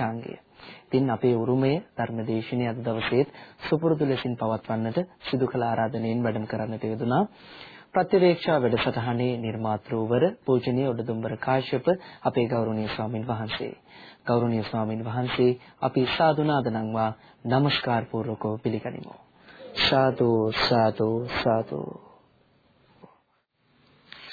විශේෂාංගය. ඉතින් අපේ උරුමය ධර්මදේශනය අද දවසේත් සුපුරුදු ලෙසින් පවත්වන්නට සිදු කළ ආරාධනෙන් වැඩම කරන්නට යෙදුනා. ප්‍රතිවේක්ෂා වැඩසටහනේ නිර්මාතෘවර පූජනීය උඩදුම්බර කාශ්‍යප අපේ ගෞරවනීය ස්වාමින් වහන්සේ. ගෞරවනීය ස්වාමින් වහන්සේ අපි සාදුනාද නම්වා নমස්කාර පූර්වකව පිළිගනිමු. සාදු සාදු සාදු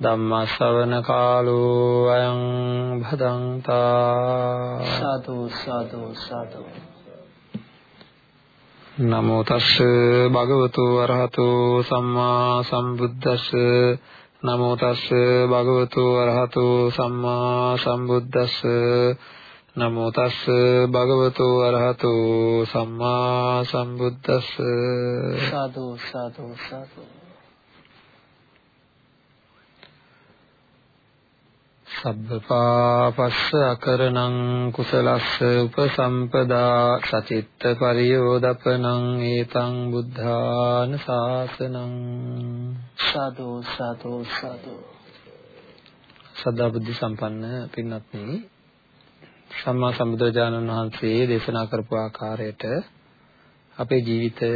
ධම්ම ශ්‍රවණ කාලෝ අයං භදංතා සාදු සාදු සාදු. නමෝ තස්ස භගවතු වරහතු සම්මා සම්බුද්දස්ස. නමෝ තස්ස භගවතු වරහතු සම්මා සම්බුද්දස්ස. නමෝ තස්ස භගවතු වරහතු සම්මා සම්බුද්දස්ස. සාදු සාදු සාදු සබ්බපාපස්ස අකරණං කුසලස්ස උපසම්පදා සචිත්ත පරියෝදපනං ඒතං බුද්ධාන ශාසනං සාදු සාදු සාදු. සදා බුද්ධ සම්පන්න පින්වත්නි සම්මා සම්බුදුරජාණන් වහන්සේ දේශනා කරපු ආකාරයට අපේ ජීවිතය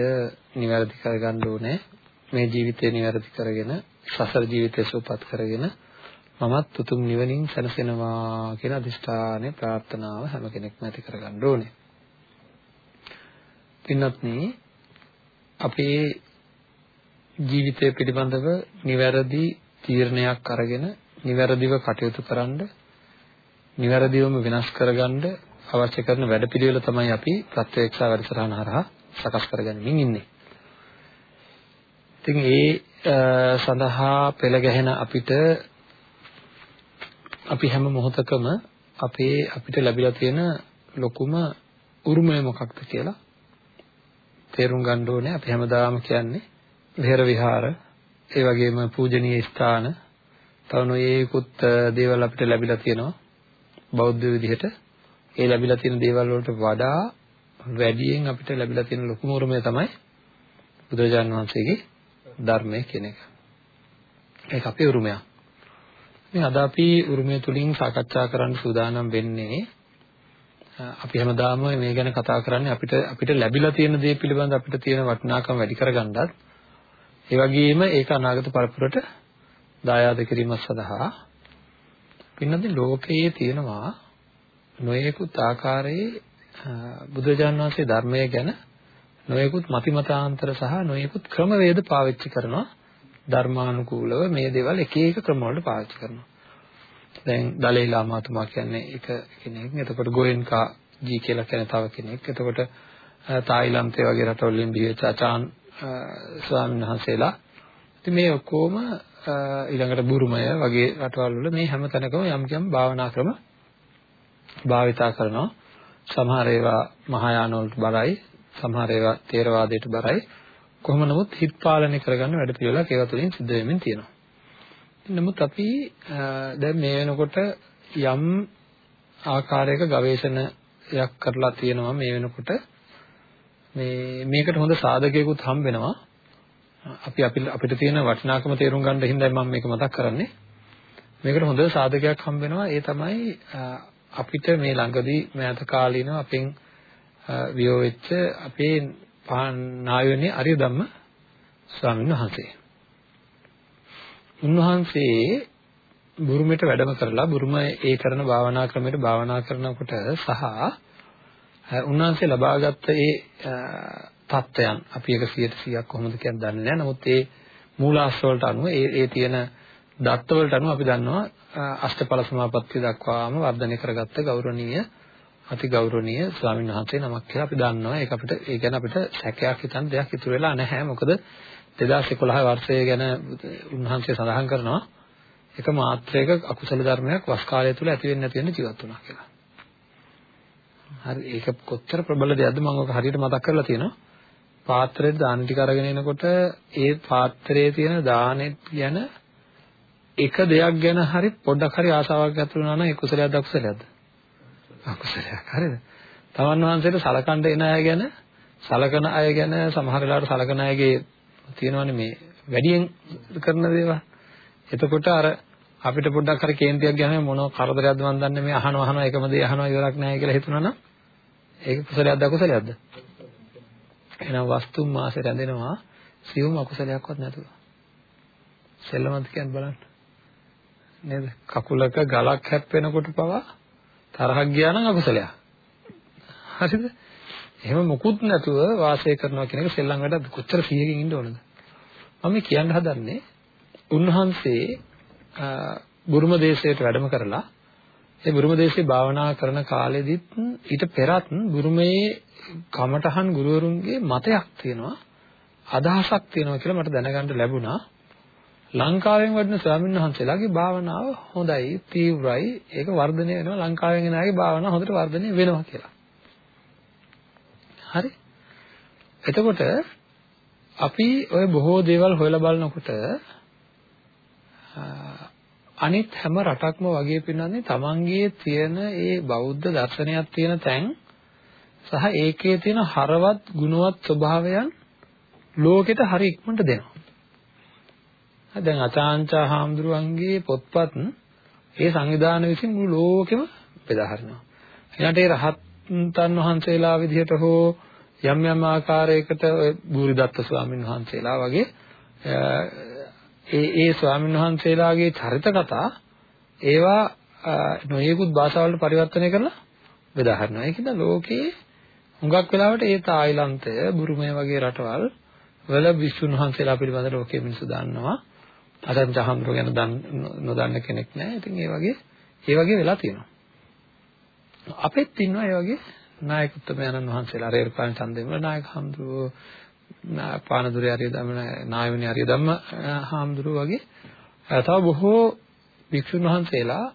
නිවැරදි කරගන්න ඕනේ. මේ ජීවිතය නිවැරදි කරගෙන සසර ජීවිතය සුවපත් කරගෙන මමත් උතුම් නිවනින් සැනසෙනවා කියන අදිෂ්ඨානය ප්‍රාර්ථනාව හැම කෙනෙක්ම ඇති කරගන්න ඕනේ. පින්වත්නි අපේ ජීවිතය පිළිබඳව නිවැරදි තීරණයක් අරගෙන නිවැරදිව කටයුතු කරන්න නිවැරදිවම වෙනස් කරගන්න අවශ්‍ය කරන වැඩපිළිවෙල තමයි අපි ප්‍රත්‍යක්ෂා වැඩසටහන හරහා සකස් කරගන්නමින් ඉන්නේ. ඉතින් ඒ සඳහා පෙළ ගැහෙන අපිට අපි හැම මොහොතකම අපේ අපිට ලැබිලා තියෙන ලොකුම උරුමය මොකක්ද කියලා තේරුම් ගන්න ඕනේ. අපි හැමදාම කියන්නේ විහෙර විහාර, ඒ වගේම පූජනීය ස්ථාන, තව නොයේකුත් දේවල් අපිට ලැබිලා තියෙනවා. බෞද්ධ විදිහට ඒ ලැබිලා තියෙන දේවල් වලට වඩා වැඩියෙන් අපිට ලැබිලා තියෙන ලොකුම උරුමය තමයි බුදුරජාණන් වහන්සේගේ ධර්මය කියන එක. ඒක අපේ උරුමයක්. මේ අද අපි උරුමය තුලින් සාකච්ඡා කරන්න සූදානම් වෙන්නේ අපි හැමදාම මේ ගැන කතා කරන්නේ අපිට අපිට ලැබිලා තියෙන දේ පිළිබඳ අපිට තියෙන වටිනාකම වැඩි කරගන්නත්. ඒ වගේම ඒක අනාගත පරපුරට දායාද කිරීම සඳහා පින්නදී ලෝකයේ තියෙනවා නොයෙකුත් ආකාරයේ බුදුරජාණන් වහන්සේ ධර්මය ගැන නොයෙකුත් මතිමතාන්තර සහ නොයෙකුත් ක්‍රමවේද පාවිච්චි කරනවා. ධර්මානුකූලව මේ දේවල් එක එක ක්‍රම වලට පාවිච්චි කරනවා. දැන් දලයි ලාමාතුමා කියන්නේ එක කෙනෙක්. එතකොට ගෝයෙන්කා ජී කියලා කියන තව කෙනෙක්. එතකොට තායිලන්තයේ වගේ රටවලින් බිහිවෙච්ච ආචාන් ස්වාමීන් වහන්සේලා. ඉතින් මේ ඔක්කොම ඊළඟට බුරුමය වගේ රටවල් වල මේ හැම තැනකම යම් යම් භාවනා ක්‍රම භාවිතා කරනවා. සමහර ඒවා මහායාන වලට බරයි, සමහර ඒවා තේරවාදයට බරයි. කොහොම නමුත් හිත පාලනය කරගන්න වැඩ පිළිවෙලක් ඒවා තුළින් සිද්ධ වෙමින් තියෙනවා. නමුත් අපි දැන් මේ වෙනකොට යම් ආකාරයක ගවේෂණයක් කරලා තියෙනවා මේ වෙනකොට මේ මේකට හොඳ සාධකයකුත් හම්බ වෙනවා. අපි අපිට තියෙන වටිනාකම තේරුම් ගන්න හින්දා මම මේක මතක් කරන්නේ. මේකට හොඳ සාධකයක් හම්බ වෙනවා. ඒ තමයි අපිට මේ ළඟදී මෑත කාලීනව අපෙන් වියෝ වෙච්ච අපේ නායවනේ අරිය ධම්ම ස්වාමීන් වහන්සේ. උන්වහන්සේ බුරුමෙට වැඩම කරලා බුරුම ඒ කරන භාවනා ක්‍රමයට භාවනා කරනකොට සහ උන්වහන්සේ ලබාගත් ඒ தත්වයන් අපි එක 100%ක් කොහොමද කියන දන්නේ නැහැ. නමුත් ඒ මූලාශ්‍ර වලට අනුව ඒ ඒ තියෙන දත්ත වලට අනුව අපි දන්නවා අෂ්ටඵල සමාපත්තිය දක්වාම වර්ධනය කරගත්ත ගෞරවනීය අති ගෞරවනීය ස්වාමීන් වහන්සේ නමක් කියලා අපි දන්නවා. ඒක අපිට ඒ ගැන අපිට සැකයක් හිතන්න දෙයක් ඉතුරු වෙලා නැහැ. මොකද 2011 වර්ෂය ගැන උන්වහන්සේ සඳහන් කරනවා එක මාත්‍රයක අකුසල ධර්මයක් වස් කාලය තුල ඇති වෙන්නේ නැති වෙන්න ජීවත් වුණා කියලා. හරි ඒක කොච්චර ප්‍රබල දෙයක්ද මම ඔක හරියට මතක් කරලා තියෙනවා. පාත්‍රයට දාන ටික අරගෙන එනකොට ඒ පාත්‍රයේ තියෙන දානෙත් ගැන එක දෙයක් ගැන හරි පොඩ්ඩක් හරි ආසාවක් ඇති වුණා නම් ඒ කුසලයක්ද අකුසලයක්ද? අකුසලයක් හරිද? තමන් වහන්සේට සලකන්න එන අය ගැන සලකන අය ගැන සමහර වෙලාවට සලකන අයගේ තියෙනවනේ මේ වැඩියෙන් කරන දේවල්. එතකොට අර අපිට පොඩ්ඩක් හරි කේන්තියක් ගන්න මොන කරදරයක්ද මන් දන්නේ මේ අහනවා අහනවා එකම දේ අහනවා ඉවරක් නැහැ කියලා හිතුණා නම් ඒක කුසලයක්ද අකුසලයක්ද? එහෙනම් වස්තුම් මාසේ රැඳෙනවා සියුම් අකුසලයක්වත් නැතුව. සෙල්ලමත් කියන්න බලන්න. නේද? කකුලක ගලක් හැප්පෙනකොට පවා තරහක් ගියා නම් අකුසලයක්. හරිද? එහෙම මොකුත් නැතුව වාසය කරනවා කියන එක සෙල්ලම් වැඩ කොච්චර සිහියකින් ඉන්න ඕනද? මම කියන්න හදන්නේ උන්වහන්සේ බුරුම දේශයට වැඩම කරලා ඒ බුරුම දේශේ භාවනා කරන කාලෙදිත් ඊට පෙරත් බුරුමේ කමඨහන් ගුරුවරුන්ගේ මතයක් තියෙනවා අදහසක් තියෙනවා කියලා මට දැනගන්න ලැබුණා ලංකාවෙන් වඩන ස්වාමීන් වහන්සේලාගේ භාවනාව හොඳයි තීව්‍රයි. ඒක වර්ධනය වෙනවා. ලංකාවෙන් එන අයගේ භාවනාව හොඳට වර්ධනය වෙනවා කියලා. හරි? එතකොට අපි ওই බොහෝ දේවල් හොයලා බලනකොට අනිත් හැම රටක්ම වගේ පින්නන්නේ තමන්ගේ තියෙන ඒ බෞද්ධ දර්ශනයක් තියෙන තැන් සහ ඒකේ තියෙන හරවත් ගුණවත් ස්වභාවයන් ලෝකෙට හරි ඉක්මනට දෙනවා. දැන් අචාන්චා හාමුදුරුවන්ගේ පොත්පත් ඒ සංවිධාන විසින් මුළු ලෝකෙම බෙදා හරිනවා. ඊළඟට ඒ රහතන් වහන්සේලා විදිහට හෝ යම් යම් ආකාරයකට ඔය බුරිදත්ත ස්වාමීන් වහන්සේලා වගේ ඒ ඒ ස්වාමීන් වහන්සේලාගේ චරිත කතා ඒවා නොයෙකුත් භාෂාවලට පරිවර්තනය කරලා බෙදා හරිනවා. ඒකද ලෝකේ හුඟක් වෙලාවට ඒ තායිලන්තය, බුරුමය වගේ රටවල් වල විසුණු වහන්සේලා පිළිබඳ ලෝකයේ මිනිස්සු දන්නවා. අසංජ හඳුර ගැන නොදන්න කෙනෙක් නැහැ. ඉතින් ඒ වගේ ඒ වගේ වෙලා තියෙනවා. අපෙත් ඉන්නවා ඒ වගේ නායක උත්තමයන්න් වහන්සේලා රේරුකාණ චන්දේමල නායක හඳුරෝ පානදුරේ ආර්ය ධම්ම නායවනේ ආර්ය ධම්ම හාමුදුරුවෝ වගේ තව බොහෝ වික්ෂුන් වහන්සේලා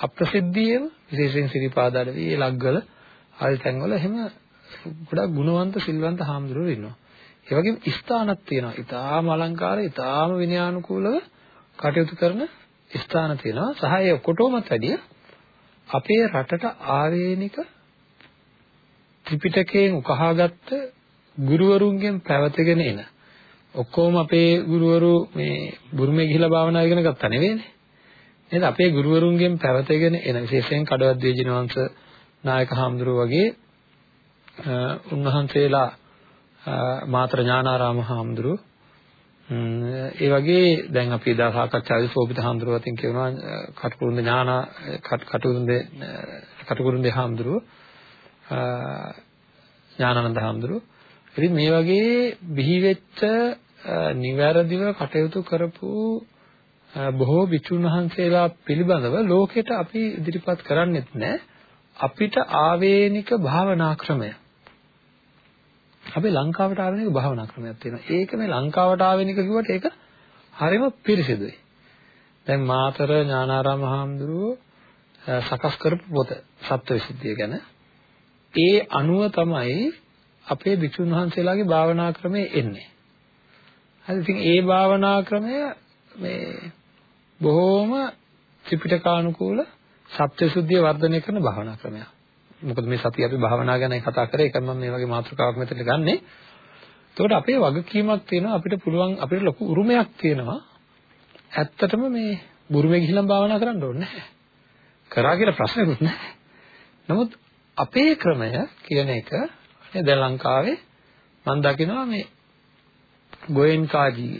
අප්‍රසිද්ධියේම විශේෂයෙන් සිරිපාදඩවි ලග්ගල ආදී තැන්වල එහෙම ගොඩක් ගුණවන්ත සිල්වන්ත හාමුදුරුවෝ ඉන්නවා. ඒ වගේම ස්ථානක් තියෙනවා. ඊටාම අලංකාරය, ඊටාම විනයානුකූලව කටයුතු කරන ස්ථාන තියෙනවා. සහ ඒ ඔකොටමත් වැඩිය අපේ රටට ආවේනික ත්‍රිපිටකයෙන් උකහාගත්ත ගුරුවරුන්ගෙන් පැවතගෙන එන ඔක්කොම අපේ ගුරුවරු මේ බුරුමේ ගිහිලා භාවනා ඉගෙන ගත්තා නෙවෙයිනේ. නේද? අපේ ගුරුවරුන්ගෙන් පැවතගෙන එන විශේෂයෙන් කඩවත් දේජිනවංශ නායක හාමුදුරුවෝ වගේ උන්වහන්සේලා මාතර ඥානාරාම හාමුදුරුව. ඒ වගේ දැන් අපි එදා සාකච්ඡාවේ සෝපිත හාමුදුරුව අතින් කියනවා කටුකුරුන්ද ඥාන කටුකුරුන්ද කටුකුරුන්ද හාමුදුරුව ඥානানন্দ හාමුදුරුව. ඉතින් මේ වගේ බිහි වෙච්ච නිවැරදිව කටයුතු කරපු බොහෝ විචුන් වහන්සේලා පිළිබඳව ලෝකෙට අපි ඉදිරිපත් කරන්නෙත් නැහැ අපිට ආවේනික භාවනා ක්‍රමය අපි ලංකාවට ආවේනික භාවනා ක්‍රමයක් තියෙනවා ඒක මේ ලංකාවට ආවේනික කිව්වට ඒක හරිම පිරිසිදුයි දැන් මාතර ඥානාරාම හාමුදුරුවෝ සකස් කරපු පොත සත්‍යවිසුද්ධිය ගැන ඒ අනුව තමයි අපේ භික්ෂුන් වහන්සේලාගේ භාවනා ක්‍රමය එන්නේ. හරි ඉතින් ඒ භාවනා ක්‍රමය මේ බොහෝම ත්‍රිපිටකානුකූල සත්‍යසුද්ධිය වර්ධනය කරන භාවනා ක්‍රමයක්. මොකද මේ සතිය අපි භාවනා ගැන කතා කරේ ඒක මම මේ වගේ මාතෘකාවක් මෙතනට ගන්නෙ. එතකොට අපේ වගකීමක් තියෙනවා අපිට පුළුවන් අපිට ලොකු උරුමයක් තියෙනවා. ඇත්තටම මේ බුරුමේ ගිහිල්ලා භාවනා කරන්න ඕනේ නැහැ. කරා කියලා ප්‍රශ්නකුත් නැහැ. නමුත් අපේ ක්‍රමය කියන එක නේ දැන් ලංකාවේ මම දකිනවා මේ ගෝයන්කාජී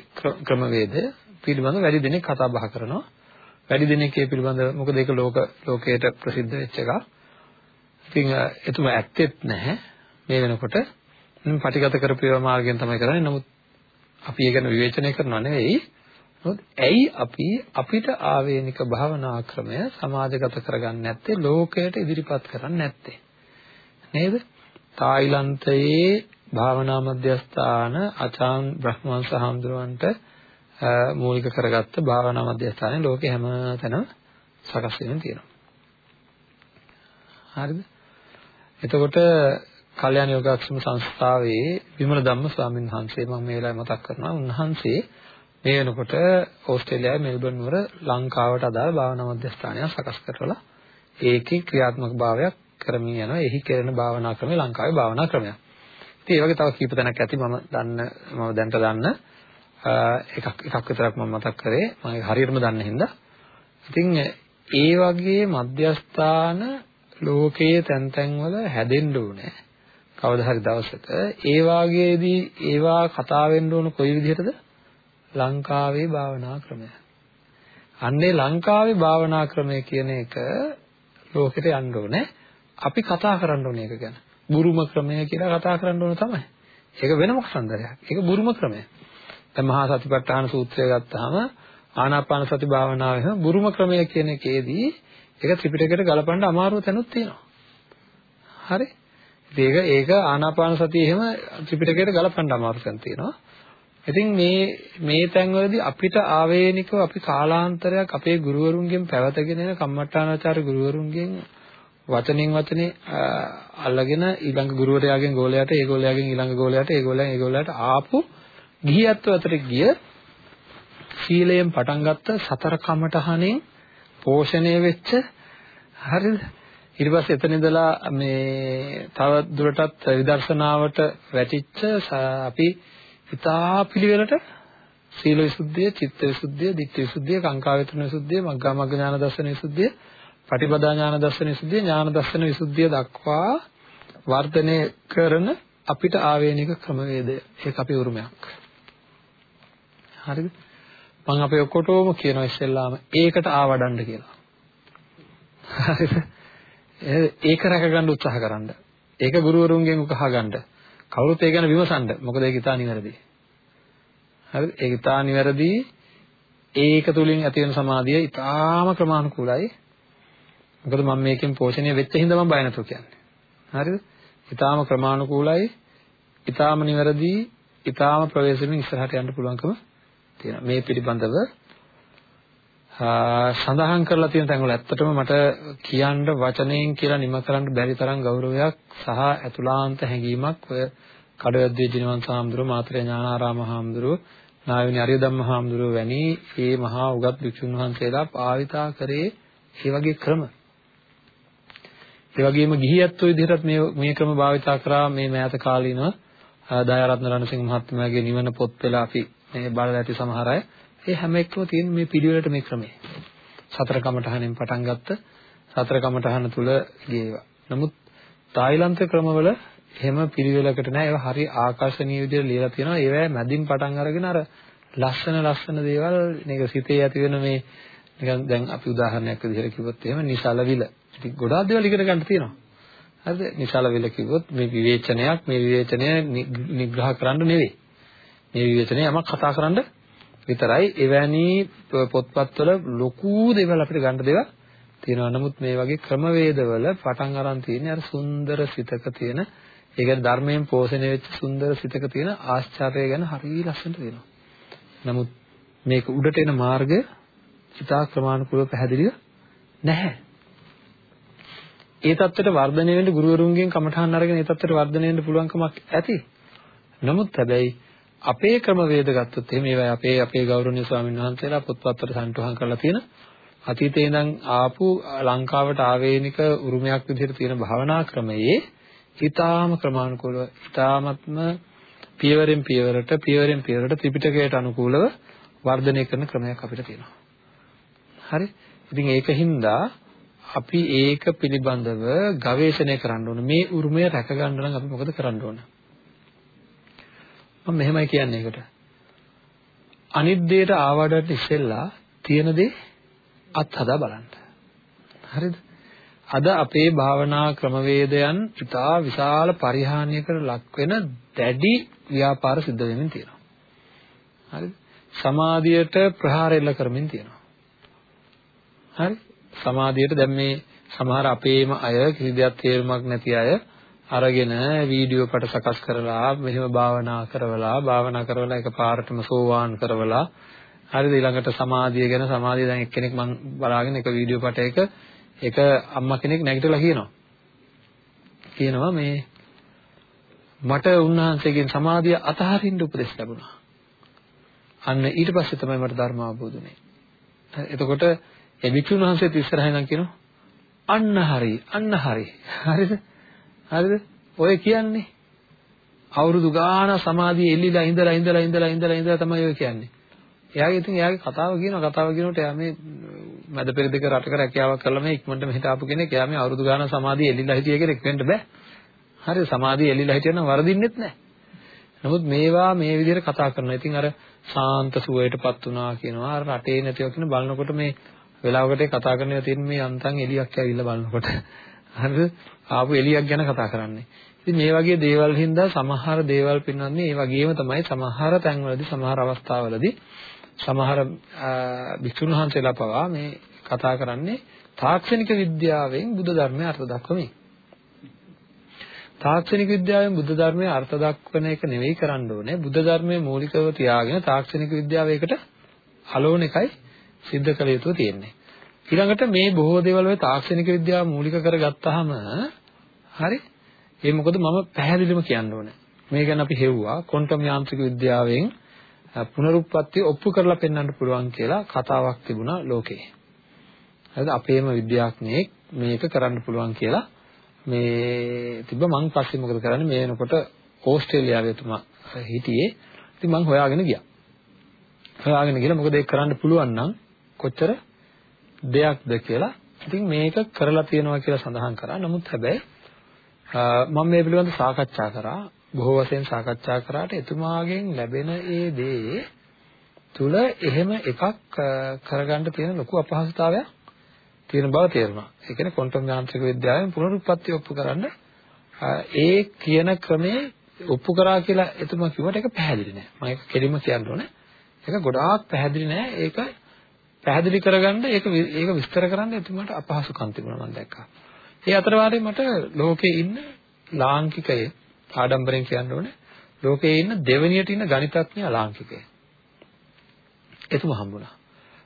ක්‍රමවේදය පිළිබඳව වැඩි දෙනෙක් කතා බහ කරනවා. වැඩි දෙනෙක් ඒ පිළිබඳව මොකද ඒක ලෝක ලෝකයට ප්‍රසිද්ධ වෙච්ච එකක්. ඉතින් එතුම ඇත්තෙත් නැහැ මේ වෙනකොට. පටිගත කරපේවා මාර්ගයෙන් තමයි කරන්නේ. නමුත් අපි ඒක විවේචනය කරනවා නෙවෙයි. නමුත් ඇයි අපි අපිට ආවේනික භාවනා ක්‍රමය සමාජගත කරගන්නේ නැත්තේ ලෝකයට ඉදිරිපත් කරන්නේ නැත්තේ නේද තායිලන්තයේ භාවනා මධ්‍යස්ථාන අචාන් බ්‍රහ්මවංශ හාමුදුරුවන්ට මූලික කරගත්ත භාවනා මධ්‍යස්ථානේ ලෝකේ හැම තැනම සකස් වෙමින් තියෙනවා. හරිද? එතකොට කල්යාණ යෝගාශ්‍රම සංස්ථාවේ විමල ධම්ම ස්වාමීන් වහන්සේ මම මේ වෙලාවේ මතක් කරනවා. උන්වහන්සේ මේ වෙනකොට ඕස්ට්‍රේලියාවේ මෙල්බර්න් නුවර ලංකාවට අදාළ භාවනා මධ්‍යස්ථානයක් සකස් කරලා ඒකේ ක්‍රියාත්මක භාවයක් කරමින් යනවා. එහි කෙරෙන භාවනා ක්‍රමය ලංකාවේ භාවනා ක්‍රමයක්. ඉතින් ඒ වගේ තව කීප තැනක් ඇති මම දන්න මම දැනට දන්න එකක් එකක් විතරක් මම මතක් කරේ. මම හරියටම දන්න හින්දා. ඉතින් ඒ වගේ මධ්‍යස්ථාන ලෝකයේ තැන් තැන් වල හැදෙන්න ඕනේ. කවදා හරි දවසක ඒ වාගේදී ඒවා කතා වෙන්න ඕන කොයි විදිහටද? ලංකාවේ භාවනා ක්‍රමය. අන්නේ ලංකාවේ භාවනා ක්‍රමය කියන එක ලෝකෙට යන්න ඕනේ. අපි කතා කරන්න ඕනේ ඒක ගැන. බුරුම ක්‍රමය කියලා කතා කරන්න ඕන තමයි. ඒක වෙනම කතන්දරයක්. ඒක බුරුම ක්‍රමය. දැන් මහා සතිපට්ඨාන සූත්‍රය ගත්තාම ආනාපාන සති භාවනාවේ බුරුම ක්‍රමය කියන එකේදී ඒක ත්‍රිපිටකයට ගලපන්න අමාරුව තැනුත් තියෙනවා. හරි? ඒක ඒක ආනාපාන සතිය එහෙම ත්‍රිපිටකයට ගලපන්න අමාරු තැන් තියෙනවා. ඉතින් මේ මේ තැන්වලදී අපිට ආවේනිකව අපි කාලාන්තරයක් අපේ ගුරුවරුන්ගෙන් පැවතගෙන එන කම්මට්ටානාචාර්ය ගුරුවරුන්ගෙන් වචනෙන් වචනේ අල්ලගෙන ඊළඟ ගුරුවරයාගෙන් ගෝලයාට ඒ ගෝලයාගෙන් ඊළඟ ගෝලයාට ඒ ගෝලයන් ඒ ගෝලයාට ආපු ගිහියත්ව අතර ගිය සීලයෙන් පටන් ගත්ත සතර කමඨහණෙන් පෝෂණය වෙච්ච හරිද ඊට පස්සේ එතන ඉඳලා මේ තව දුරටත් විදර්ශනාවට වැටිච්ච අපි ඉතා පිළිවෙලට සීල විසුද්ධිය, චිත්ත විසුද්ධිය, ධිට්ඨි විසුද්ධිය, කාංකා වේතන විසුද්ධිය, මග්ගා මග්ග ඥාන දර්ශන විසුද්ධිය, පටිපදා ඥාන දර්ශන විසුද්ධිය, ඥාන දර්ශන විසුද්ධිය දක්වා වර්ධනය කරන අපිට ආවේනික ක්‍රමවේදය. ඒක අපේ උරුමයක්. හරිද? මම අපේ ඔක්කොටම කියනවා ඉස්සෙල්ලාම ඒකට ආවඩන්න කියලා. හරිද? ඒක රැකගන්න උත්සාහ කරන්න. ඒක ගුරුවරුන්ගෙන් උකහා ගන්න. කවුරුත් ඒ ගැන විමසන්න. මොකද ඒක ඉතා නිවැරදි. හරිද? ඒක ඉතා නිවැරදි. ඒක තුලින් ඇති වෙන සමාධිය ඉතාම ක්‍රමානුකූලයි. මොකද මම මේකෙන් පෝෂණය වෙච්ච හින්දා මම බය නැතුව කියන්නේ. හරිද? ඉතාම ක්‍රමානුකූලයි. ඉතාම නිවැරදි. ඉතාම ප්‍රවේශමෙන් ඉස්සරහට යන්න පුළුවන්කම තියෙනවා. මේ පිළිබඳව සඳහන් කරලා තියෙන තැන්වල ඇත්තටම මට කියන්න වචනයෙන් කියලා නිම කරන්න බැරි තරම් ගෞරවයක් සහ අතුලාන්ත හැඟීමක් ඔය කඩවැද්දේ ජිනවන්ත හාමුදුරුවෝ මාතෘ ඥානාරාම හාමුදුරුවෝ නායවනි අරියදම්ම හාමුදුරුවෝ වැනි මේ මහා උගත් භික්ෂුන් වහන්සේලා පාවිතා කරේ ඒ වගේ ක්‍රම. ඒ වගේම ගිහියත් ඔය විදිහට මේ මේ ක්‍රම භාවිතා කරා මේ මෑත කාලීනව දයාරත්න රණසිංහ මහත්මයාගේ නිවන පොත් වල අපි මේ බලලා ඇති සමහර අය ඒ හැම එකම තියෙන මේ පිළිවෙලට මේ ක්‍රමය. සතර කමඨහනෙන් පටන් ගත්ත සතර කමඨහන තුල ගියේවා. නමුත් තායිලන්ත ක්‍රමවල එහෙම පිළිවෙලකට නෑ ඒවා හරි ආකර්ශනීය විදිහට ලියලා තියෙනවා. ඒවැ මැදින් පටන් අරගෙන අර ලස්සන ලස්සන දේවල් මේක සිතේ ඇති වෙන මේ නිකන් දැන් අපි උදාහරණයක් විදිහට කිව්වොත් එහෙම නිසලවිල. ඉතින් ගොඩාක් දේවල් ඉගෙන ගන්න තියෙනවා. හරිද? නිසලවිල කිව්වොත් මේ විවේචනයක් මේ විවේචනය නිග්‍රහ කරන්න නෙවෙයි. මේ විවේචනය යමක් කතා කරන්න විතරයි එවැනි පොත්පත්වල ලොකු දේවල් අපිට ගන්න දේවල් තියෙනවා. නමුත් මේ වගේ ක්‍රමවේදවල පටන් අරන් තියෙන්නේ අර සුන්දර සිතක තියෙන ඒ කියන්නේ ධර්මයෙන් පෝෂණය වෙච්ච සුන්දර සිතක තියෙන ආශ්චර්යය ගැන හරිය ලස්සනට තියෙනවා. නමුත් මේක උඩට එන මාර්ගය ඉතා ක්‍රමානුකූලව පැහැදිලිව නැහැ. ඒ தත්තට වර්ධනය වෙන්න ගුරුවරුන්ගෙන් කමඨහන් අරගෙන ඒ தත්තට වර්ධනය වෙන්න පුළුවන්කමක් ඇති. නමුත් හැබැයි අපේ ක්‍රමවේද ගත්තොත් එහෙම ඒවා අපේ අපේ ගෞරවනීය ස්වාමීන් වහන්සේලා පොත්පත්වල සම්තුහන් කරලා තියෙන අතීතේ ඉඳන් ආපු ලංකාවට ආවේනික උරුමයක් විදිහට තියෙන භාවනා ක්‍රමයේ ඊටාම ක්‍රමානුකූලව ඊටාමත්ම පියවරෙන් පියවරට පියවරෙන් පියවරට ත්‍රිපිටකයට අනුකූලව වර්ධනය කරන ක්‍රමයක් අපිට තියෙනවා. හරි? ඉතින් ඒකින්ද අපි ඒක පිළිබඳව ගවේෂණය කරන්න ඕන. මේ උරුමය රැක ගන්න නම් අපි මොකද කරන්න ඕන? මම මෙහෙමයි කියන්නේ ඒකට. අනිත් දෙයට ආවඩට ඉස්සෙල්ලා තියෙන දේ අත්හදා බලන්න. හරිද? අද අපේ භාවනා ක්‍රමවේදයන් ඉතා විශාල පරිහානියකට ලක් වෙන දැඩි ව්‍යාපාර සිද්ධ වෙමින් තියෙනවා. හරිද? සමාධියට ප්‍රහාර එල්ල කරමින් තියෙනවා. හරි? සමාධියට දැන් මේ සමහර අපේම අය කිසි දෙයක් තේරුමක් නැති අය අරගෙන වීඩියෝ පට සකස් කරලා මෙහෙම භාවනා කරවලා භාවනා කරවලා එකපාරටම සෝවාන් කරවලා හරිද ඊළඟට සමාධිය ගැන සමාධිය දැන් එක්කෙනෙක් මම බලාගෙන එක වීඩියෝ පටයක එක අම්මා කෙනෙක් නැගිටලා කියනවා කියනවා මේ මට උන්වහන්සේගෙන් සමාධිය අතහරින්න උපදෙස් ලැබුණා. අන්න ඊට පස්සේ තමයි මට ධර්ම අවබෝධ වුනේ. එතකොට ඒ වික්ෂුන් වහන්සේත් ඉස්සරහින් නම් කියනවා අන්න හරි අන්න හරි. හරිද? හරිද? ඔය කියන්නේ අවුරුදු ගාන සමාධිය එල්ලිලා ඉඳලා ඉඳලා ඉඳලා ඉඳලා ඉඳලා තමයි ඔය කියන්නේ. එයාගේ ඉතින් එයාගේ කතාව කියනවා කතාව කියනකොට එයා මේ මැද පෙරදිග රටක රැකියාවක් කරලා මේ ඉක්මනට මෙහෙට ආපු කෙනෙක්. එයා මේ අවුරුදු ගාන සමාධිය එල්ලිලා හිටිය කෙනෙක් වෙන්න බෑ. හරි සමාධිය එල්ලිලා හිටියනම් වරදින්නෙත් නැහැ. නමුත් මේවා මේ විදිහට කතා කරනවා. ඉතින් අර සාන්ත සුවයටපත් වුණා කියනවා. අර රටේ නැතිව කියන බලනකොට මේ වෙලාවකට කතා කරනවා තියෙන මේ අන්තන් එලියක් ඇවිල්ලා බලනකොට. හරිද? ආපු එලියක් ගැන කතා කරන්නේ. ඉතින් මේ වගේ දේවල් හින්දා සමහර දේවල් පින්නන්නේ ඒ වගේම තමයි සමහර තැන්වලදී සමහර අවස්ථාවලදී සමහර භික්ෂුන් වහන්සේලා පවා මේ කතා කරන්නේ තාක්ෂණික විද්‍යාවෙන් බුද්ධ ධර්මයේ අර්ථ දක්වමින්. තාක්ෂණික විද්‍යාවෙන් බුද්ධ ධර්මයේ අර්ථ දක්වන එක නෙවෙයි කරන්න ඕනේ. බුද්ධ ධර්මයේ මූලිකව තියාගෙන තාක්ෂණික විද්‍යාව ඒකට අලෝන එකයි සිද්ධ කළ යුතු තියෙන්නේ. ඊළඟට මේ බොහෝ දේවල් ඔය තාක්ෂණික විද්‍යාව මූලික කරගත්තාම හරි ඒ මොකද මම පැහැදිලිවම කියන්න ඕනේ. මේ ගැන අපි හෙව්වා ක්වොන්ටම් යාන්ත්‍රික විද්‍යාවෙන් පුනරුත්පත්ති ඔප්පු කරලා පෙන්වන්න පුළුවන් කියලා කතාවක් තිබුණා ලෝකේ. හරිද? අපේම විද්‍යාඥයෙක් මේක කරන්න පුළුවන් කියලා මේ තිබ්බ මං පස්සේ මොකද කරන්නේ මේ වෙනකොට ඕස්ට්‍රේලියාවේ තුමා හිටියේ. ඉතින් මං හොයාගෙන ගියා. හොයාගෙන ගිහලා මොකද ඒක කරන්න පුළුවන් නම් කොච්චර දෙයක්ද කියලා. ඉතින් මේක කරලා තියෙනවා කියලා සඳහන් කරා. නමුත් හැබැයි මම මේ පිළිබඳව සාකච්ඡා කරා. බොහෝ වශයෙන් සාකච්ඡා කරාට එතුමාගෙන් ලැබෙන ඒ දේ තුල එහෙම එකක් කරගන්න තියෙන ලොකු අපහසුතාවයක් තියෙන බව තේරුණා. ඒ කියන්නේ ක්වොන්ටම් යාන්ත්‍රික විද්‍යාවෙන් පුනරුත්පත්ති ඔප්පු කරන්න ඒ කියන ක්‍රමේ ඔප්පු කරා කියලා එතුමා කිව්වට ඒක පැහැදිලි නෑ. මම ඒක කෙලින්ම කියන්න ඕනේ. ඒක ගොඩාක් පැහැදිලි නෑ. ඒක පැහැදිලි කරගන්න ඒක ඒක විස්තර කරන්න එතුමාට අපහසුකම් තිබුණා මම දැක්කා. ඒ අතර වාරේ මට ලෝකේ ඉන්න ලාංකිකයේ ආඩම්බරෙන් කියන්න ඕනේ ලෝකේ ඉන්න දෙවෙනියට ඉන්න ගණිතඥ ලාංකිකය. එතුමා හම්බුණා.